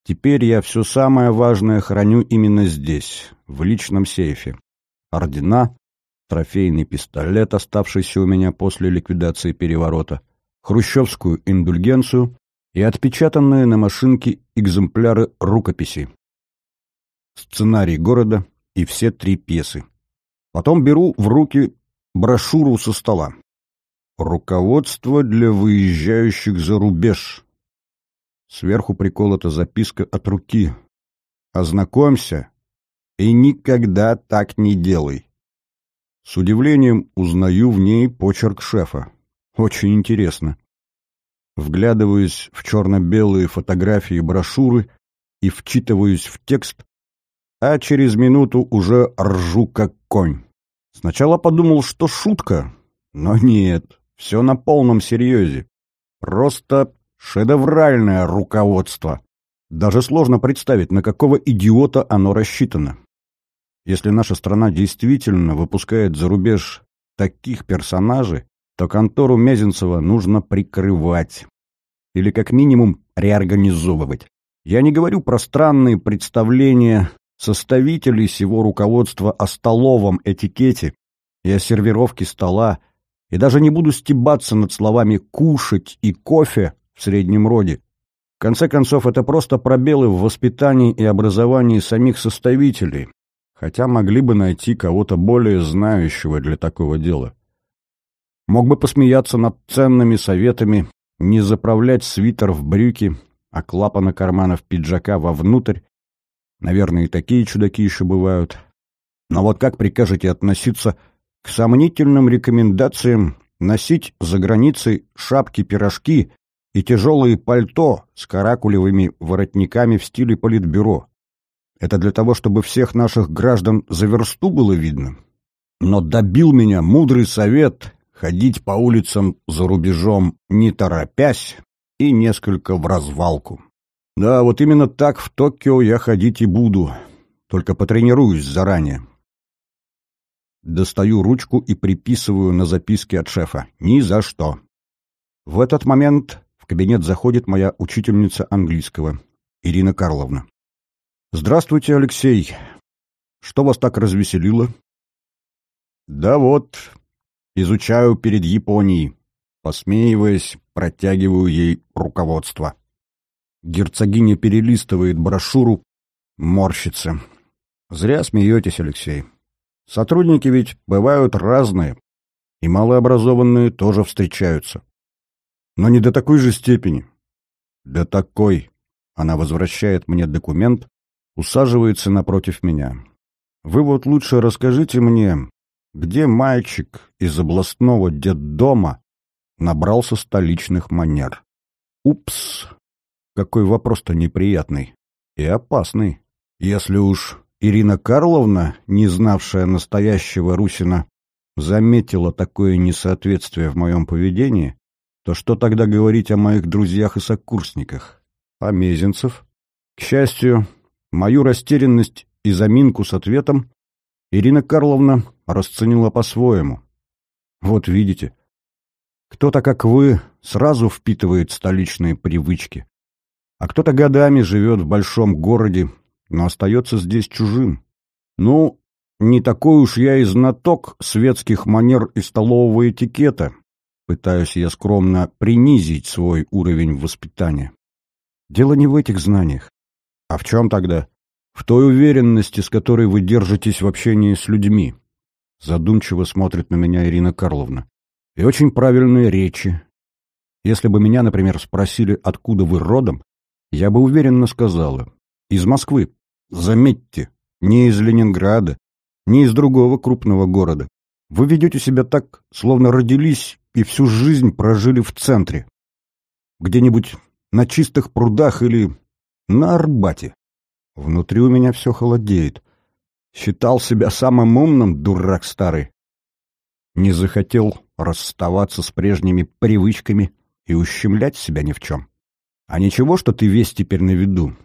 Теперь я все самое важное храню именно здесь, в личном сейфе. Ордена, трофейный пистолет, оставшийся у меня после ликвидации переворота, хрущевскую индульгенцию и отпечатанные на машинке экземпляры рукописи. Сценарий города и все три пьесы. Потом беру в руки брошюру со стола. Руководство для выезжающих за рубеж. Сверху приколота записка от руки. Ознакомься и никогда так не делай. С удивлением узнаю в ней почерк шефа. Очень интересно. Вглядываюсь в черно-белые фотографии брошюры и вчитываюсь в текст, а через минуту уже ржу как конь. Сначала подумал, что шутка, но нет, все на полном серьезе. Просто шедевральное руководство. Даже сложно представить, на какого идиота оно рассчитано. Если наша страна действительно выпускает за рубеж таких персонажей, то контору Мезенцева нужно прикрывать. Или как минимум реорганизовывать. Я не говорю про странные представления составителей сего руководства о столовом этикете и о сервировке стола, и даже не буду стебаться над словами «кушать» и «кофе» в среднем роде. В конце концов, это просто пробелы в воспитании и образовании самих составителей, хотя могли бы найти кого-то более знающего для такого дела. Мог бы посмеяться над ценными советами не заправлять свитер в брюки, а клапаны карманов пиджака вовнутрь. Наверное, и такие чудаки еще бывают. Но вот как прикажете относиться к сомнительным рекомендациям носить за границей шапки-пирожки и тяжелые пальто с каракулевыми воротниками в стиле политбюро? Это для того, чтобы всех наших граждан за версту было видно. Но добил меня мудрый совет ходить по улицам за рубежом не торопясь и несколько в развалку. Да, вот именно так в Токио я ходить и буду, только потренируюсь заранее. Достаю ручку и приписываю на записки от шефа. Ни за что. В этот момент кабинет заходит моя учительница английского, Ирина Карловна. «Здравствуйте, Алексей. Что вас так развеселило?» «Да вот, изучаю перед Японией». Посмеиваясь, протягиваю ей руководство. Герцогиня перелистывает брошюру, морщится. «Зря смеетесь, Алексей. Сотрудники ведь бывают разные, и малообразованные тоже встречаются. Но не до такой же степени. До такой. Она возвращает мне документ, усаживается напротив меня. Вы вот лучше расскажите мне, где мальчик из областного детдома набрался столичных манер? Упс, какой вопрос-то неприятный и опасный. Если уж Ирина Карловна, не знавшая настоящего Русина, заметила такое несоответствие в моем поведении, то что тогда говорить о моих друзьях и сокурсниках? А Мезенцев? К счастью, Мою растерянность и заминку с ответом Ирина Карловна расценила по-своему. Вот видите, кто-то, как вы, сразу впитывает столичные привычки, а кто-то годами живет в большом городе, но остается здесь чужим. Ну, не такой уж я и знаток светских манер и столового этикета, пытаюсь я скромно принизить свой уровень воспитания. Дело не в этих знаниях. А в чем тогда? В той уверенности, с которой вы держитесь в общении с людьми. Задумчиво смотрит на меня Ирина Карловна. И очень правильные речи. Если бы меня, например, спросили, откуда вы родом, я бы уверенно сказала. Из Москвы. Заметьте, не из Ленинграда, не из другого крупного города. Вы ведете себя так, словно родились и всю жизнь прожили в центре. Где-нибудь на чистых прудах или на Арбате. Внутри у меня все холодеет. Считал себя самым умным, дурак старый. Не захотел расставаться с прежними привычками и ущемлять себя ни в чем. А ничего, что ты весь теперь на виду.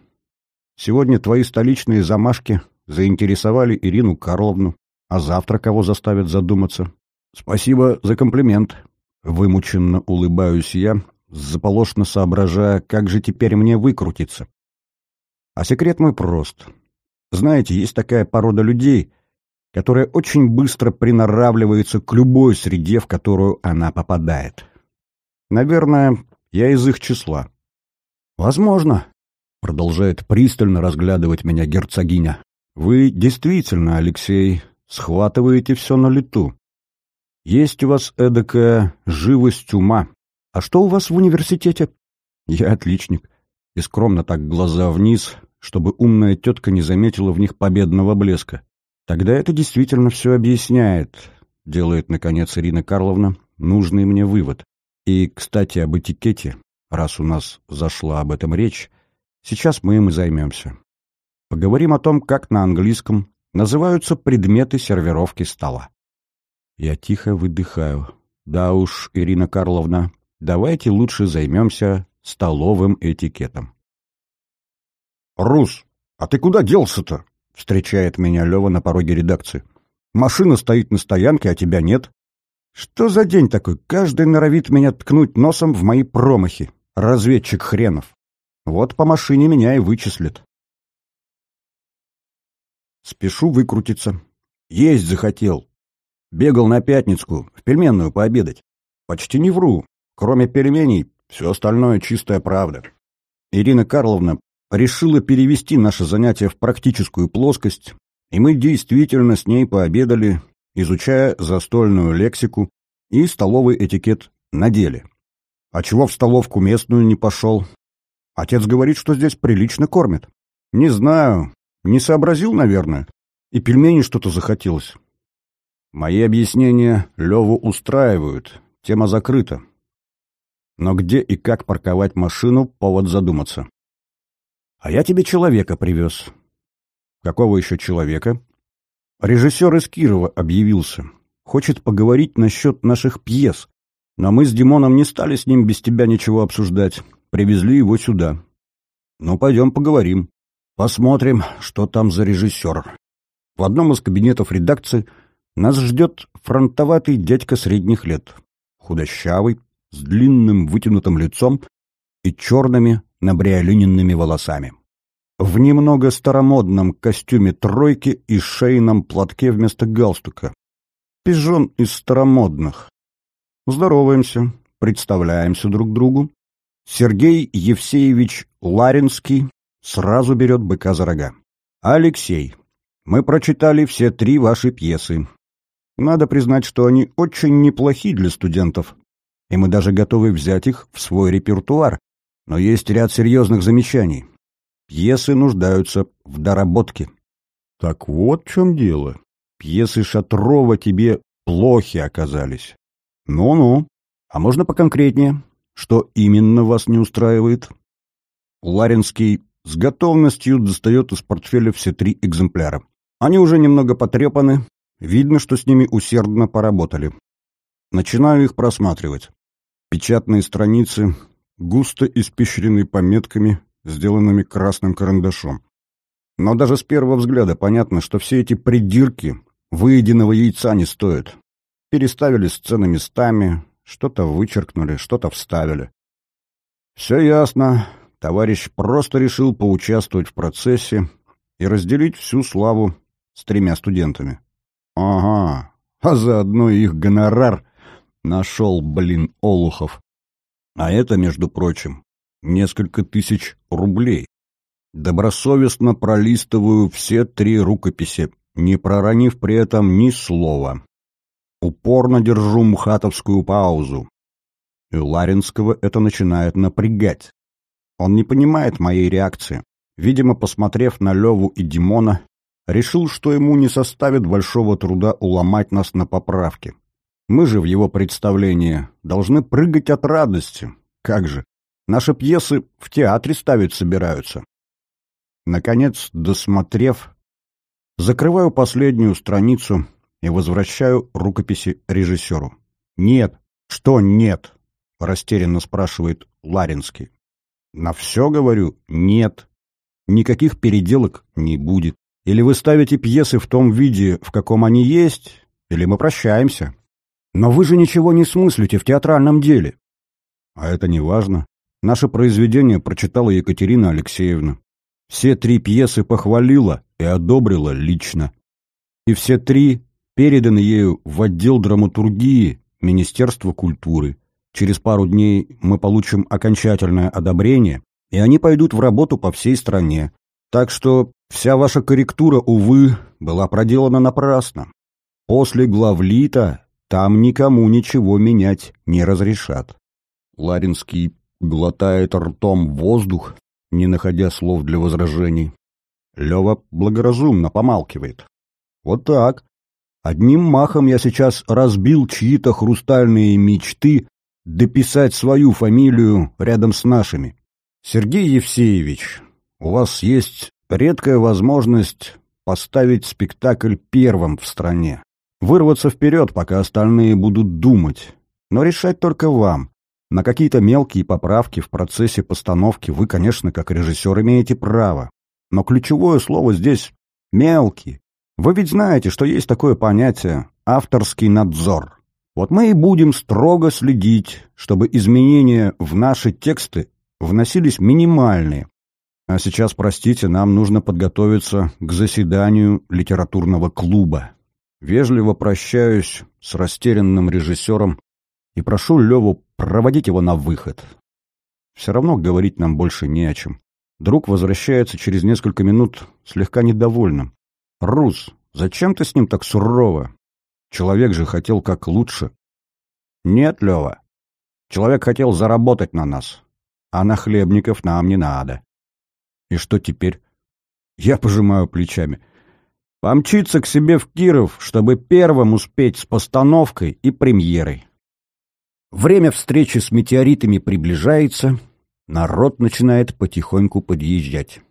Сегодня твои столичные замашки заинтересовали Ирину Карловну, а завтра кого заставят задуматься. Спасибо за комплимент. Вымученно улыбаюсь я, заполошно соображая, как же теперь мне выкрутиться. А секрет мой прост. Знаете, есть такая порода людей, которая очень быстро приноравливается к любой среде, в которую она попадает. Наверное, я из их числа. Возможно, продолжает пристально разглядывать меня герцогиня. Вы действительно, Алексей, схватываете все на лету. Есть у вас эдакая живость ума. А что у вас в университете? Я отличник и скромно так глаза вниз, чтобы умная тетка не заметила в них победного блеска. Тогда это действительно все объясняет, делает, наконец, Ирина Карловна нужный мне вывод. И, кстати, об этикете, раз у нас зашла об этом речь, сейчас мы им и займемся. Поговорим о том, как на английском называются предметы сервировки стола. Я тихо выдыхаю. Да уж, Ирина Карловна, давайте лучше займемся столовым этикетом. «Рус, а ты куда делся-то?» — встречает меня Лева на пороге редакции. «Машина стоит на стоянке, а тебя нет. Что за день такой? Каждый норовит меня ткнуть носом в мои промахи. Разведчик хренов. Вот по машине меня и вычислят». Спешу выкрутиться. Есть захотел. Бегал на Пятницкую, в пельменную пообедать. Почти не вру. Кроме пельменей, все остальное чистая правда. Ирина Карловна решила перевести наше занятие в практическую плоскость, и мы действительно с ней пообедали, изучая застольную лексику и столовый этикет на деле. А чего в столовку местную не пошел? Отец говорит, что здесь прилично кормят. Не знаю, не сообразил, наверное. И пельмени что-то захотелось. Мои объяснения Леву устраивают, тема закрыта. Но где и как парковать машину, повод задуматься. А я тебе человека привез. Какого еще человека? Режиссер из Кирова объявился. Хочет поговорить насчет наших пьес. Но мы с Димоном не стали с ним без тебя ничего обсуждать. Привезли его сюда. Ну, пойдем поговорим. Посмотрим, что там за режиссер. В одном из кабинетов редакции нас ждет фронтоватый дядька средних лет. Худощавый, с длинным вытянутым лицом и черными набриолиненными волосами. В немного старомодном костюме тройки и шейном платке вместо галстука. Пижон из старомодных. Здороваемся, представляемся друг другу. Сергей Евсеевич Ларинский сразу берет быка за рога. Алексей, мы прочитали все три ваши пьесы. Надо признать, что они очень неплохи для студентов, и мы даже готовы взять их в свой репертуар, но есть ряд серьезных замечаний. Пьесы нуждаются в доработке. Так вот в чем дело. Пьесы Шатрова тебе плохи оказались. Ну-ну. А можно поконкретнее? Что именно вас не устраивает? Ларинский с готовностью достает из портфеля все три экземпляра. Они уже немного потрепаны, видно, что с ними усердно поработали. Начинаю их просматривать. Печатные страницы густо испещрены пометками, сделанными красным карандашом. Но даже с первого взгляда понятно, что все эти придирки выеденного яйца не стоят. Переставили сцены местами, что-то вычеркнули, что-то вставили. Все ясно. Товарищ просто решил поучаствовать в процессе и разделить всю славу с тремя студентами. Ага, а заодно их гонорар нашел, блин, Олухов. А это, между прочим, несколько тысяч рублей. Добросовестно пролистываю все три рукописи, не проронив при этом ни слова. Упорно держу мхатовскую паузу. И Ларинского это начинает напрягать. Он не понимает моей реакции. Видимо, посмотрев на Леву и Димона, решил, что ему не составит большого труда уломать нас на поправки. Мы же в его представлении должны прыгать от радости. Как же? Наши пьесы в театре ставить собираются. Наконец, досмотрев, закрываю последнюю страницу и возвращаю рукописи режиссеру. «Нет». «Что нет?» — растерянно спрашивает Ларинский. «На все, говорю, нет. Никаких переделок не будет. Или вы ставите пьесы в том виде, в каком они есть, или мы прощаемся. Но вы же ничего не смыслите в театральном деле. А это не важно. Наше произведение прочитала Екатерина Алексеевна. Все три пьесы похвалила и одобрила лично. И все три переданы ею в отдел драматургии Министерства культуры. Через пару дней мы получим окончательное одобрение, и они пойдут в работу по всей стране. Так что вся ваша корректура, увы, была проделана напрасно. После главлита там никому ничего менять не разрешат. Ларинский глотает ртом воздух, не находя слов для возражений. Лева благоразумно помалкивает. Вот так. Одним махом я сейчас разбил чьи-то хрустальные мечты дописать свою фамилию рядом с нашими. Сергей Евсеевич, у вас есть редкая возможность поставить спектакль первым в стране. Вырваться вперед, пока остальные будут думать. Но решать только вам. На какие-то мелкие поправки в процессе постановки вы, конечно, как режиссер имеете право. Но ключевое слово здесь «мелкий». Вы ведь знаете, что есть такое понятие «авторский надзор». Вот мы и будем строго следить, чтобы изменения в наши тексты вносились минимальные. А сейчас, простите, нам нужно подготовиться к заседанию литературного клуба. Вежливо прощаюсь с растерянным режиссером и прошу Леву проводить его на выход. Все равно говорить нам больше не о чем. Друг возвращается через несколько минут слегка недовольным. «Рус, зачем ты с ним так сурово? Человек же хотел как лучше». «Нет, Лева. Человек хотел заработать на нас, а на хлебников нам не надо». «И что теперь?» Я пожимаю плечами. «Помчиться к себе в Киров, чтобы первым успеть с постановкой и премьерой». Время встречи с метеоритами приближается, народ начинает потихоньку подъезжать.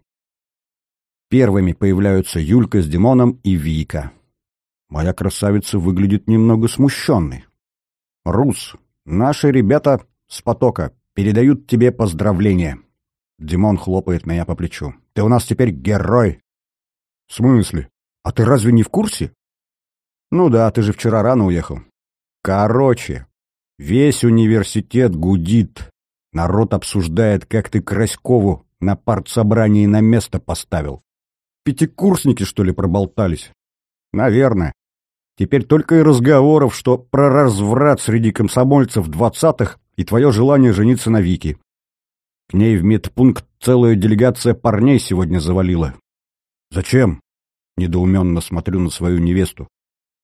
Первыми появляются Юлька с Димоном и Вика. Моя красавица выглядит немного смущенной. «Рус, наши ребята с потока передают тебе поздравления». Димон хлопает меня по плечу. «Ты у нас теперь герой!» «В смысле? А ты разве не в курсе?» «Ну да, ты же вчера рано уехал». «Короче, Весь университет гудит. Народ обсуждает, как ты Краськову на партсобрании на место поставил. Пятикурсники, что ли, проболтались? Наверное. Теперь только и разговоров, что про разврат среди комсомольцев двадцатых и твое желание жениться на Вике. К ней в медпункт целая делегация парней сегодня завалила. Зачем? Недоуменно смотрю на свою невесту.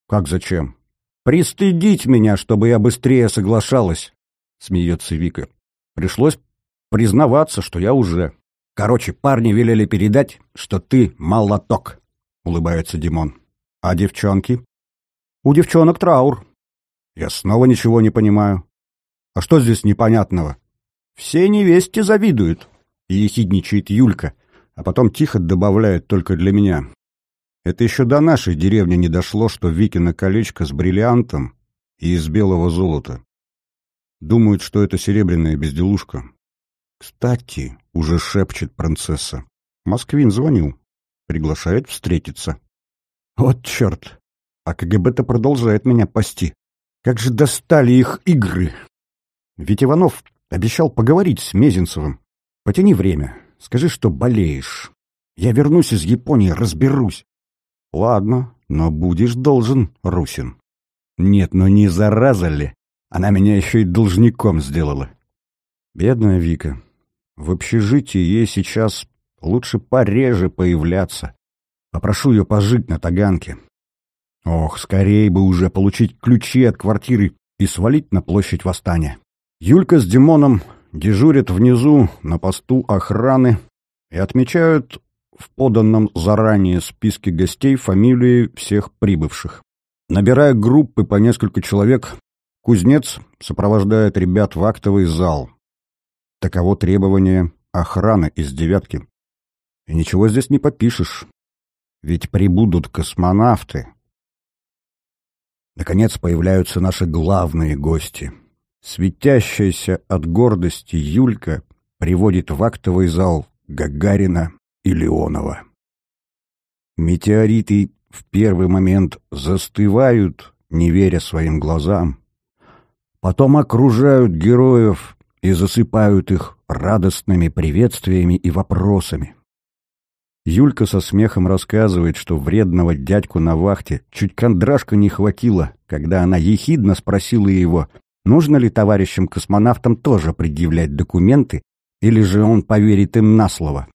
Как зачем? «Пристыдить меня, чтобы я быстрее соглашалась», — смеется Вика. «Пришлось признаваться, что я уже...» «Короче, парни велели передать, что ты молоток», — улыбается Димон. «А девчонки?» «У девчонок траур». «Я снова ничего не понимаю». «А что здесь непонятного?» «Все невесте завидуют», — ехидничает Юлька, а потом тихо добавляет только для меня. Это еще до нашей деревни не дошло, что Викино колечко с бриллиантом и из белого золота. Думают, что это серебряная безделушка. Кстати, уже шепчет принцесса. Москвин звонил. Приглашает встретиться. Вот черт! А КГБ-то продолжает меня пасти. Как же достали их игры! Ведь Иванов обещал поговорить с Мезенцевым. Потяни время. Скажи, что болеешь. Я вернусь из Японии, разберусь. Ладно, но будешь должен, Русин. Нет, ну не зараза ли? Она меня еще и должником сделала. Бедная Вика. В общежитии ей сейчас лучше пореже появляться. Попрошу ее пожить на Таганке. Ох, скорее бы уже получить ключи от квартиры и свалить на площадь Восстания. Юлька с Димоном дежурят внизу на посту охраны и отмечают в поданном заранее списке гостей фамилии всех прибывших. Набирая группы по несколько человек, кузнец сопровождает ребят в актовый зал. Таково требование охраны из «девятки». И ничего здесь не попишешь, ведь прибудут космонавты. Наконец появляются наши главные гости. Светящаяся от гордости Юлька приводит в актовый зал Гагарина и Леонова. Метеориты в первый момент застывают, не веря своим глазам. Потом окружают героев и засыпают их радостными приветствиями и вопросами. Юлька со смехом рассказывает, что вредного дядьку на вахте чуть кондрашка не хватило, когда она ехидно спросила его, нужно ли товарищам-космонавтам тоже предъявлять документы, или же он поверит им на слово.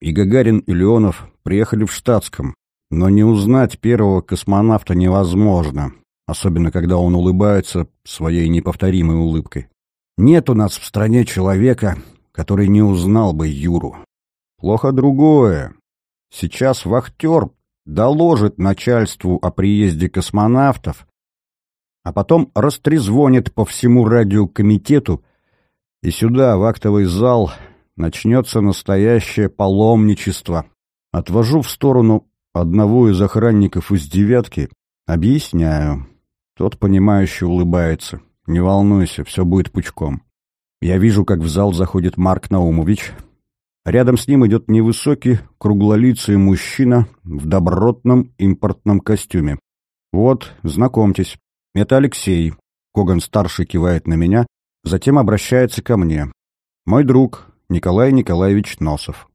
И Гагарин, и Леонов приехали в штатском, но не узнать первого космонавта невозможно, особенно когда он улыбается своей неповторимой улыбкой. Нет у нас в стране человека, который не узнал бы Юру. Плохо другое. Сейчас вахтер доложит начальству о приезде космонавтов, а потом растрезвонит по всему радиокомитету, и сюда, в актовый зал, начнется настоящее паломничество. Отвожу в сторону одного из охранников из «девятки», Объясняю. Тот, понимающе улыбается. Не волнуйся, все будет пучком. Я вижу, как в зал заходит Марк Наумович. Рядом с ним идет невысокий, круглолицый мужчина в добротном импортном костюме. Вот, знакомьтесь, это Алексей. Коган-старший кивает на меня, затем обращается ко мне. Мой друг, Николай Николаевич Носов.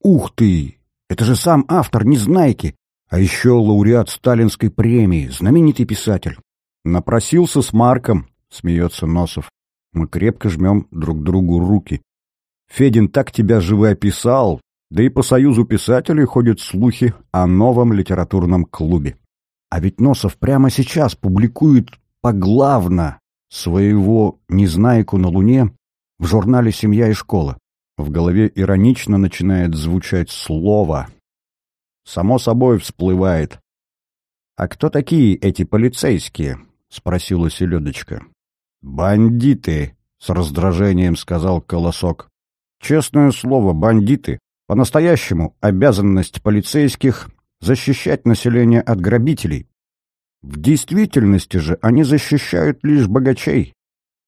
Ух ты! Это же сам автор «Незнайки», а еще лауреат сталинской премии, знаменитый писатель. Напросился с Марком, смеется Носов. Мы крепко жмем друг другу руки. Федин так тебя живописал, да и по Союзу писателей ходят слухи о новом литературном клубе. А ведь Носов прямо сейчас публикует поглавно своего «Незнайку на Луне» в журнале «Семья и школа». В голове иронично начинает звучать слово. Само собой всплывает. «А кто такие эти полицейские?» — спросила Селедочка. «Бандиты», — с раздражением сказал Колосок. «Честное слово, бандиты. По-настоящему обязанность полицейских — защищать население от грабителей. В действительности же они защищают лишь богачей.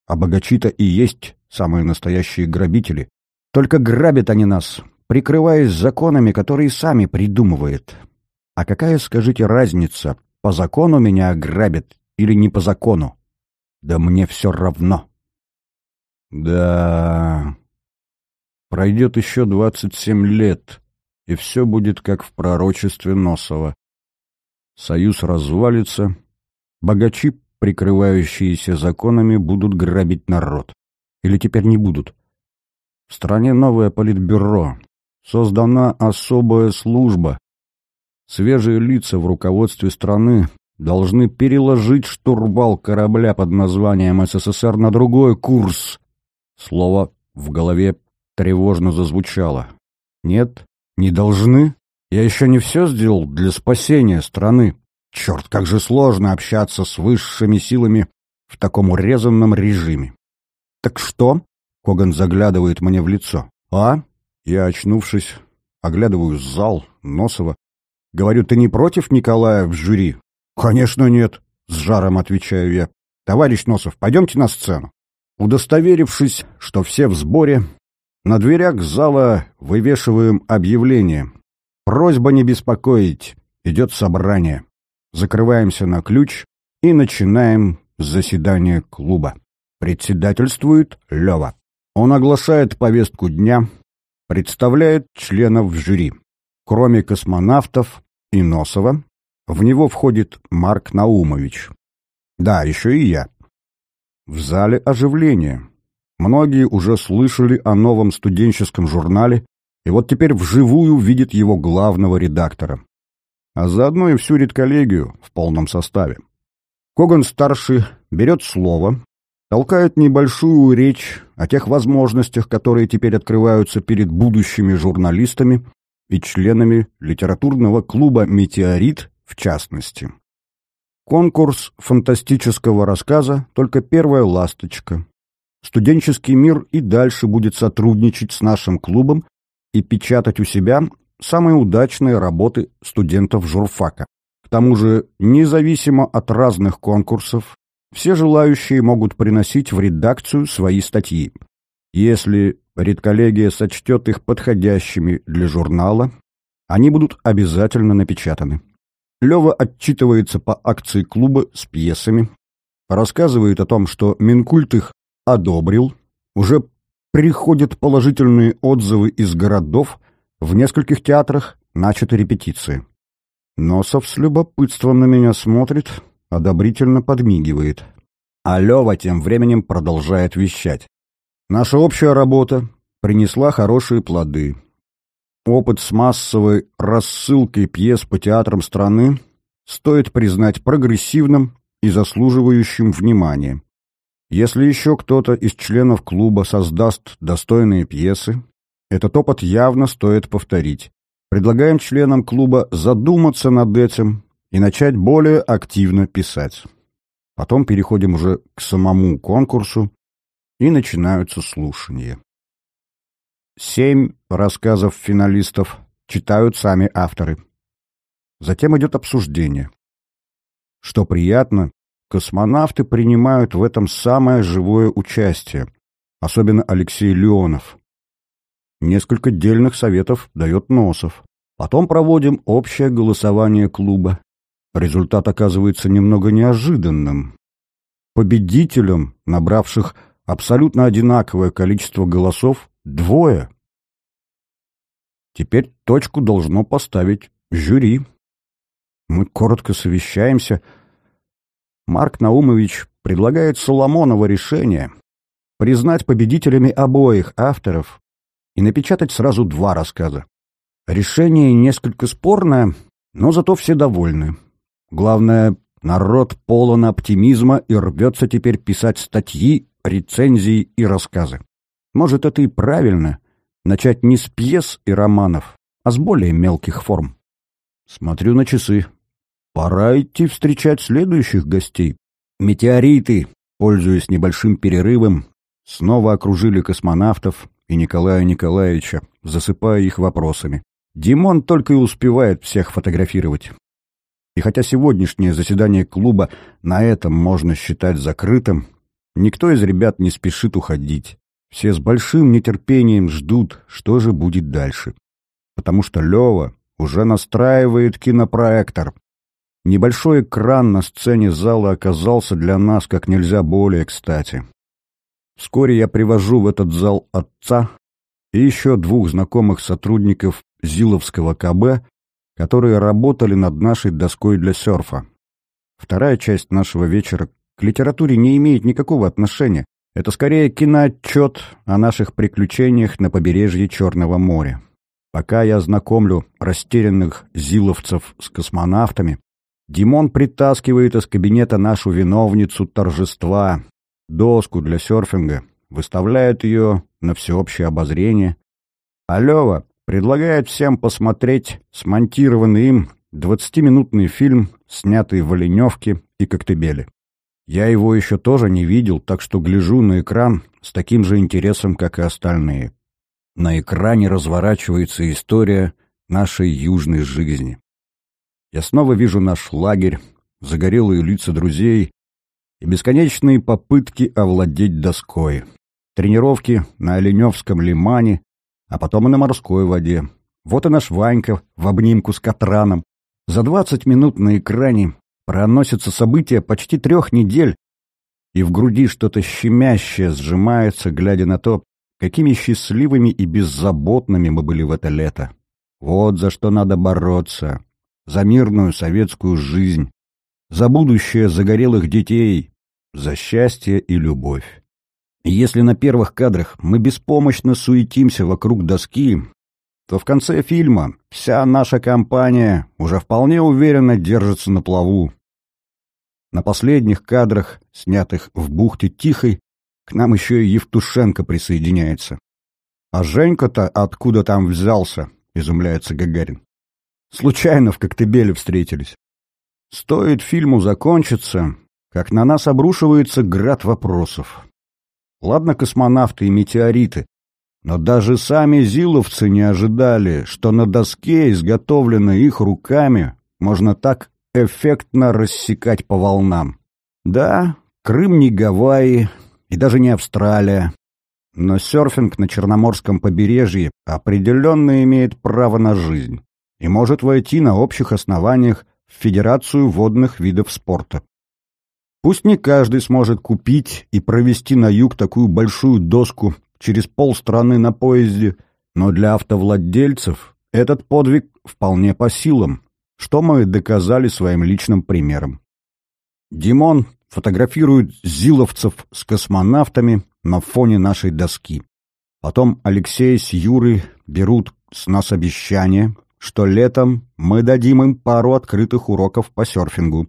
А богачи-то и есть самые настоящие грабители. Только грабят они нас, прикрываясь законами, которые сами придумывают. А какая, скажите, разница, по закону меня ограбят или не по закону? Да мне все равно. Да, пройдет еще двадцать семь лет, и все будет как в пророчестве Носова. Союз развалится, богачи, прикрывающиеся законами, будут грабить народ. Или теперь не будут. В стране новое политбюро, создана особая служба. Свежие лица в руководстве страны должны переложить штурвал корабля под названием СССР на другой курс. Слово в голове тревожно зазвучало. Нет, не должны. Я еще не все сделал для спасения страны. Черт, как же сложно общаться с высшими силами в таком урезанном режиме. Так что? Коган заглядывает мне в лицо. А? Я, очнувшись, оглядываю зал, Носова. Говорю, ты не против Николая в жюри? «Конечно нет», — с жаром отвечаю я. «Товарищ Носов, пойдемте на сцену». Удостоверившись, что все в сборе, на дверях зала вывешиваем объявление. Просьба не беспокоить, идет собрание. Закрываемся на ключ и начинаем заседание клуба. Председательствует Лева. Он оглашает повестку дня, представляет членов жюри. Кроме космонавтов и Носова, в него входит Марк Наумович. Да, еще и я. В зале оживление. Многие уже слышали о новом студенческом журнале, и вот теперь вживую видят его главного редактора. А заодно и всю редколлегию в полном составе. Коган-старший берет слово, толкает небольшую речь о тех возможностях, которые теперь открываются перед будущими журналистами и членами литературного клуба «Метеорит» в частности. Конкурс фантастического рассказа «Только первая ласточка». Студенческий мир и дальше будет сотрудничать с нашим клубом и печатать у себя самые удачные работы студентов журфака. К тому же, независимо от разных конкурсов, все желающие могут приносить в редакцию свои статьи. Если редколлегия сочтет их подходящими для журнала, они будут обязательно напечатаны. Лева отчитывается по акции клуба с пьесами, рассказывает о том, что Минкульт их одобрил, уже приходят положительные отзывы из городов, в нескольких театрах начаты репетиции. Носов с любопытством на меня смотрит, одобрительно подмигивает. А Лева тем временем продолжает вещать. Наша общая работа принесла хорошие плоды. Опыт с массовой рассылкой пьес по театрам страны стоит признать прогрессивным и заслуживающим внимания. Если еще кто-то из членов клуба создаст достойные пьесы, этот опыт явно стоит повторить. Предлагаем членам клуба задуматься над этим и начать более активно писать. Потом переходим уже к самому конкурсу, и начинаются слушания. Семь рассказов финалистов читают сами авторы. Затем идет обсуждение. Что приятно, космонавты принимают в этом самое живое участие, особенно Алексей Леонов. Несколько дельных советов дает Носов. Потом проводим общее голосование клуба. Результат оказывается немного неожиданным. Победителем, набравших абсолютно одинаковое количество голосов, двое. Теперь точку должно поставить жюри. Мы коротко совещаемся. Марк Наумович предлагает Соломонова решение признать победителями обоих авторов и напечатать сразу два рассказа. Решение несколько спорное, но зато все довольны. Главное, народ полон оптимизма и рвется теперь писать статьи, рецензии и рассказы. Может, это и правильно — начать не с пьес и романов, а с более мелких форм. Смотрю на часы. Пора идти встречать следующих гостей. Метеориты, пользуясь небольшим перерывом, снова окружили космонавтов и Николая Николаевича, засыпая их вопросами. Димон только и успевает всех фотографировать. И хотя сегодняшнее заседание клуба на этом можно считать закрытым, никто из ребят не спешит уходить. Все с большим нетерпением ждут, что же будет дальше. Потому что Лева уже настраивает кинопроектор. Небольшой экран на сцене зала оказался для нас как нельзя более кстати. Вскоре я привожу в этот зал отца и еще двух знакомых сотрудников Зиловского КБ, которые работали над нашей доской для серфа. Вторая часть нашего вечера к литературе не имеет никакого отношения. Это скорее киноотчет о наших приключениях на побережье Черного моря. Пока я знакомлю растерянных зиловцев с космонавтами, Димон притаскивает из кабинета нашу виновницу торжества, доску для серфинга, выставляет ее на всеобщее обозрение. А Лева предлагает всем посмотреть смонтированный им двадцатиминутный фильм, снятый в Оленевке и Коктебеле. Я его еще тоже не видел, так что гляжу на экран с таким же интересом, как и остальные. На экране разворачивается история нашей южной жизни. Я снова вижу наш лагерь, загорелые лица друзей и бесконечные попытки овладеть доской. Тренировки на Оленевском лимане, а потом и на морской воде. Вот и наш Ванька в обнимку с Катраном. За двадцать минут на экране проносятся события почти трех недель, и в груди что-то щемящее сжимается, глядя на то, какими счастливыми и беззаботными мы были в это лето. Вот за что надо бороться. За мирную советскую жизнь, за будущее загорелых детей, за счастье и любовь. И если на первых кадрах мы беспомощно суетимся вокруг доски, то в конце фильма вся наша компания уже вполне уверенно держится на плаву. На последних кадрах, снятых в бухте Тихой, к нам еще и Евтушенко присоединяется. «А Женька-то откуда там взялся?» — изумляется Гагарин. «Случайно в Коктебеле встретились. Стоит фильму закончиться, как на нас обрушивается град вопросов. Ладно космонавты и метеориты, но даже сами зиловцы не ожидали, что на доске, изготовленной их руками, можно так эффектно рассекать по волнам. Да, Крым не Гавайи и даже не Австралия, но серфинг на Черноморском побережье определенно имеет право на жизнь и может войти на общих основаниях в Федерацию водных видов спорта. Пусть не каждый сможет купить и провести на юг такую большую доску через полстраны на поезде, но для автовладельцев этот подвиг вполне по силам, что мы доказали своим личным примером. Димон фотографирует зиловцев с космонавтами на фоне нашей доски. Потом Алексей с Юрой берут с нас обещание, что летом мы дадим им пару открытых уроков по серфингу.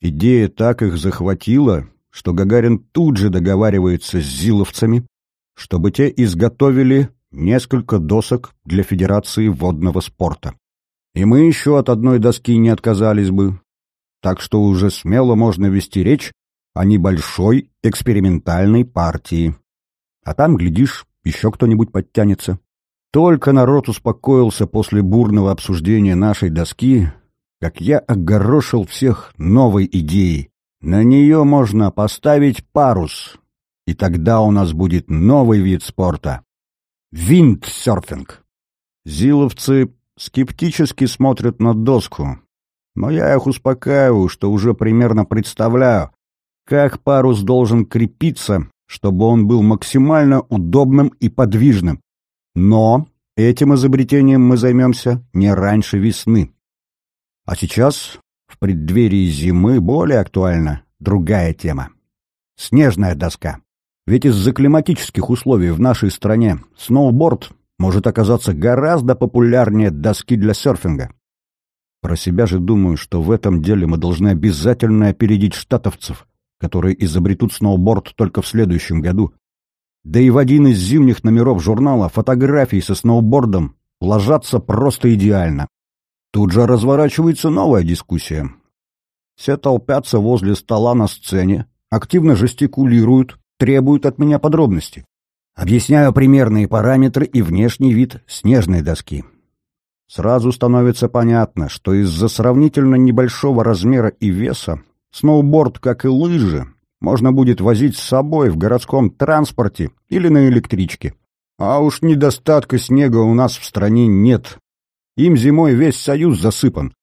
Идея так их захватила, что Гагарин тут же договаривается с зиловцами, чтобы те изготовили несколько досок для Федерации водного спорта. И мы еще от одной доски не отказались бы. Так что уже смело можно вести речь о небольшой экспериментальной партии. А там, глядишь, еще кто-нибудь подтянется. Только народ успокоился после бурного обсуждения нашей доски, как я огорошил всех новой идеей. На нее можно поставить парус, и тогда у нас будет новый вид спорта — виндсерфинг. Зиловцы скептически смотрят на доску, но я их успокаиваю, что уже примерно представляю, как парус должен крепиться, чтобы он был максимально удобным и подвижным. Но этим изобретением мы займемся не раньше весны. А сейчас, в преддверии зимы, более актуальна другая тема. Снежная доска. Ведь из-за климатических условий в нашей стране сноуборд может оказаться гораздо популярнее доски для серфинга. Про себя же думаю, что в этом деле мы должны обязательно опередить штатовцев, которые изобретут сноуборд только в следующем году. Да и в один из зимних номеров журнала фотографии со сноубордом ложатся просто идеально. Тут же разворачивается новая дискуссия. Все толпятся возле стола на сцене, активно жестикулируют, требуют от меня подробностей. Объясняю примерные параметры и внешний вид снежной доски. Сразу становится понятно, что из-за сравнительно небольшого размера и веса сноуборд, как и лыжи, можно будет возить с собой в городском транспорте или на электричке. А уж недостатка снега у нас в стране нет. Им зимой весь Союз засыпан.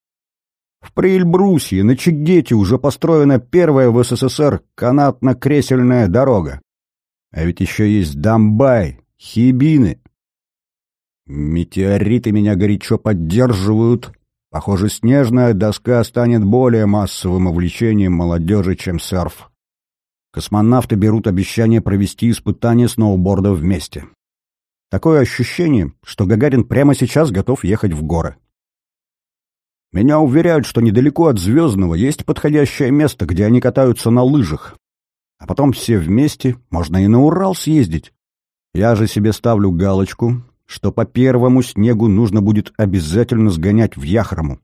В Приэльбрусье на Чигете уже построена первая в СССР канатно-кресельная дорога. А ведь еще есть Дамбай, Хибины, Метеориты меня горячо поддерживают. Похоже, снежная доска станет более массовым увлечением молодежи, чем серф. Космонавты берут обещание провести испытания сноуборда вместе. Такое ощущение, что Гагарин прямо сейчас готов ехать в горы. Меня уверяют, что недалеко от Звездного есть подходящее место, где они катаются на лыжах. А потом все вместе можно и на Урал съездить. Я же себе ставлю галочку, что по первому снегу нужно будет обязательно сгонять в Яхрому.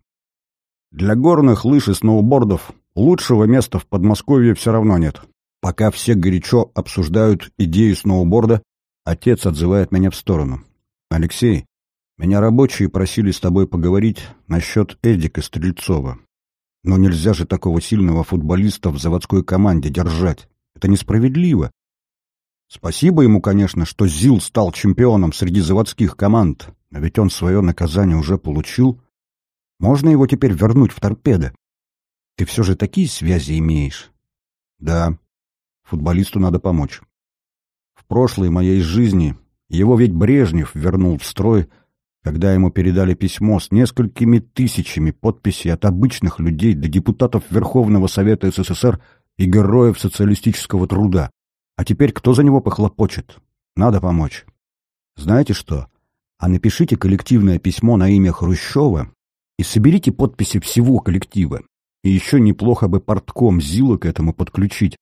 Для горных лыж и сноубордов лучшего места в Подмосковье все равно нет. Пока все горячо обсуждают идею сноуборда, отец отзывает меня в сторону. «Алексей, меня рабочие просили с тобой поговорить насчет Эдика Стрельцова. Но нельзя же такого сильного футболиста в заводской команде держать. Это несправедливо. Спасибо ему, конечно, что ЗИЛ стал чемпионом среди заводских команд, а ведь он свое наказание уже получил. Можно его теперь вернуть в торпедо? Ты все же такие связи имеешь? Да, футболисту надо помочь. В прошлой моей жизни его ведь Брежнев вернул в строй, когда ему передали письмо с несколькими тысячами подписей от обычных людей до депутатов Верховного Совета СССР и героев социалистического труда. А теперь кто за него похлопочет? Надо помочь. Знаете что? А напишите коллективное письмо на имя Хрущева и соберите подписи всего коллектива. И еще неплохо бы портком ЗИЛа к этому подключить.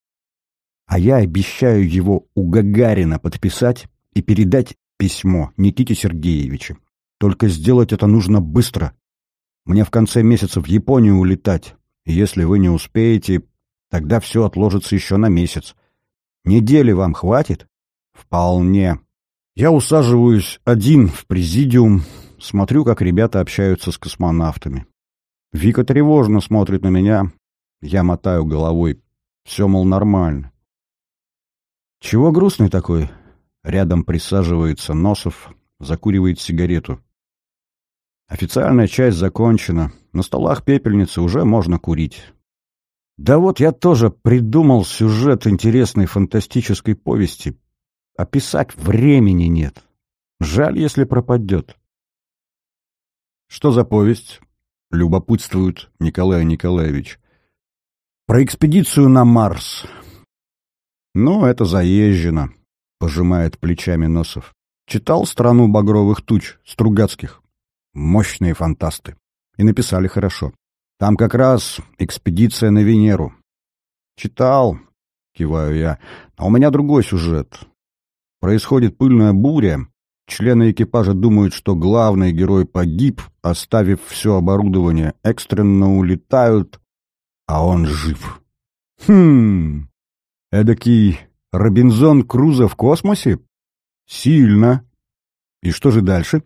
А я обещаю его у Гагарина подписать и передать письмо Никите Сергеевичу. Только сделать это нужно быстро. Мне в конце месяца в Японию улетать. И если вы не успеете, тогда все отложится еще на месяц. Недели вам хватит? Вполне. Я усаживаюсь один в президиум, смотрю, как ребята общаются с космонавтами. Вика тревожно смотрит на меня. Я мотаю головой. Все, мол, нормально. Чего грустный такой? Рядом присаживается Носов, закуривает сигарету. Официальная часть закончена. На столах пепельницы уже можно курить. Да вот я тоже придумал сюжет интересной фантастической повести. Описать времени нет. Жаль, если пропадет. Что за повесть? Любопытствует Николай Николаевич. Про экспедицию на Марс. Ну, это заезжено, пожимает плечами Носов. Читал «Страну багровых туч» Стругацких. Мощные фантасты. И написали хорошо. Там как раз экспедиция на Венеру. Читал, киваю я, а у меня другой сюжет. Происходит пыльная буря. Члены экипажа думают, что главный герой погиб, оставив все оборудование, экстренно улетают, а он жив. Хм, эдакий Робинзон Крузо в космосе? Сильно. И что же дальше?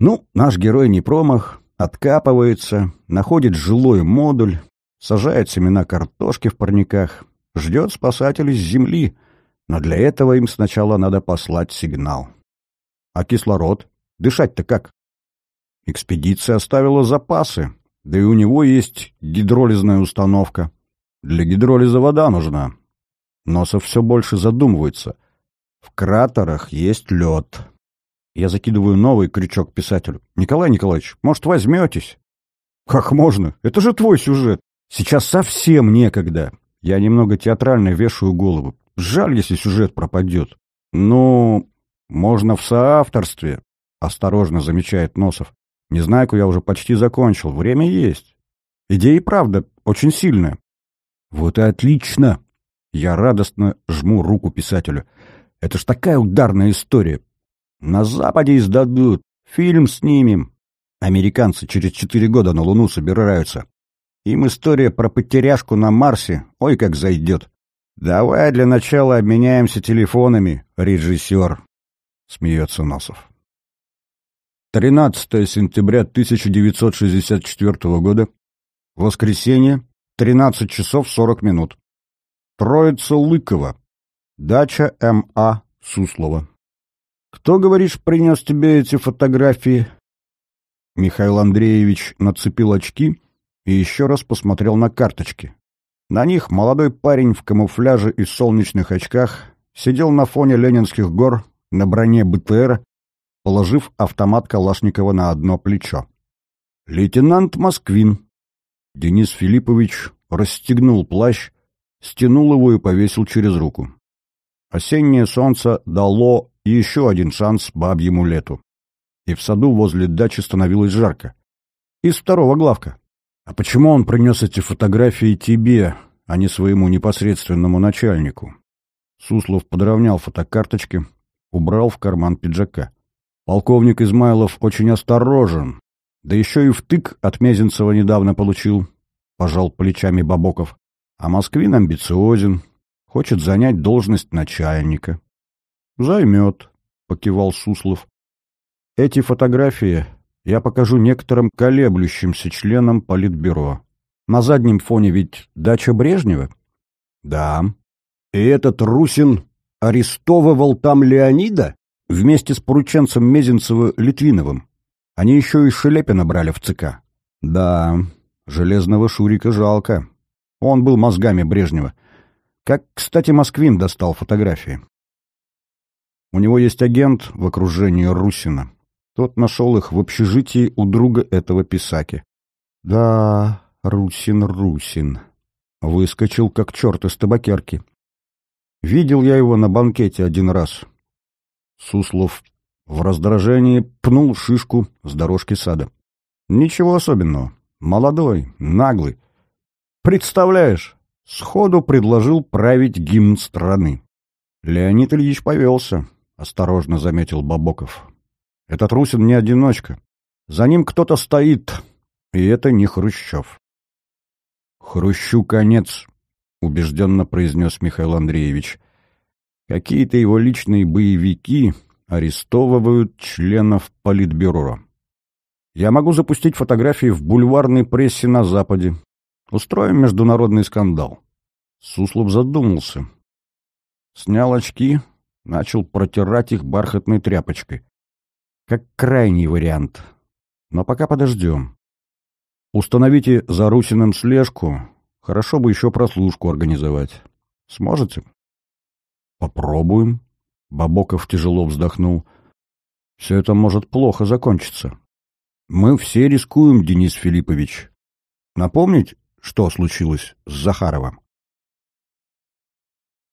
Ну, наш герой не промах, откапывается, находит жилой модуль, сажает семена картошки в парниках, ждет спасателей с земли, но для этого им сначала надо послать сигнал. А кислород? Дышать-то как? Экспедиция оставила запасы, да и у него есть гидролизная установка. Для гидролиза вода нужна. Носов все больше задумывается. В кратерах есть лед. Я закидываю новый крючок писателю. «Николай Николаевич, может, возьметесь?» «Как можно? Это же твой сюжет. Сейчас совсем некогда. Я немного театрально вешаю голову. Жаль, если сюжет пропадет. Ну, можно в соавторстве», — осторожно замечает Носов. «Незнайку я уже почти закончил. Время есть. Идея и правда очень сильная». «Вот и отлично!» Я радостно жму руку писателю. «Это ж такая ударная история. На Западе издадут. Фильм снимем. Американцы через четыре года на Луну собираются. Им история про потеряшку на Марсе, ой, как зайдет. Давай для начала обменяемся телефонами, режиссер, — смеется Носов. 13 сентября 1964 года. Воскресенье, 13 часов 40 минут. Троица Лыкова. Дача М.А. Суслова. «Кто, говоришь, принес тебе эти фотографии?» Михаил Андреевич нацепил очки и еще раз посмотрел на карточки. На них молодой парень в камуфляже и солнечных очках сидел на фоне Ленинских гор на броне БТР, положив автомат Калашникова на одно плечо. Лейтенант Москвин. Денис Филиппович расстегнул плащ, стянул его и повесил через руку. Осеннее солнце дало еще один шанс бабьему лету. И в саду возле дачи становилось жарко. Из второго главка. А почему он принес эти фотографии тебе, а не своему непосредственному начальнику? Суслов подровнял фотокарточки, убрал в карман пиджака. Полковник Измайлов очень осторожен, да еще и втык от Мезенцева недавно получил, — пожал плечами Бабоков. А Москвин амбициозен, хочет занять должность начальника. «Займет», — покивал Суслов. «Эти фотографии я покажу некоторым колеблющимся членам Политбюро. На заднем фоне ведь дача Брежнева?» «Да». «И этот Русин арестовывал там Леонида вместе с порученцем Мезенцева Литвиновым. Они еще и Шелепина брали в ЦК». «Да, железного Шурика жалко. Он был мозгами Брежнева. Как, кстати, Москвин достал фотографии. У него есть агент в окружении Русина. Тот нашел их в общежитии у друга этого писаки. Да, Русин, Русин. Выскочил, как черт из табакерки. Видел я его на банкете один раз. Суслов в раздражении пнул шишку с дорожки сада. Ничего особенного. Молодой, наглый. Представляешь, сходу предложил править гимн страны. Леонид Ильич повелся. — осторожно заметил Бабоков. «Этот Русин не одиночка. За ним кто-то стоит, и это не Хрущев». «Хрущу конец», — убежденно произнес Михаил Андреевич. «Какие-то его личные боевики арестовывают членов Политбюро. Я могу запустить фотографии в бульварной прессе на Западе. Устроим международный скандал». Суслов задумался. Снял очки, начал протирать их бархатной тряпочкой. Как крайний вариант. Но пока подождем. Установите за Русиным слежку. Хорошо бы еще прослушку организовать. Сможете? Попробуем. Бабоков тяжело вздохнул. Все это может плохо закончиться. Мы все рискуем, Денис Филиппович. Напомнить, что случилось с Захаровым?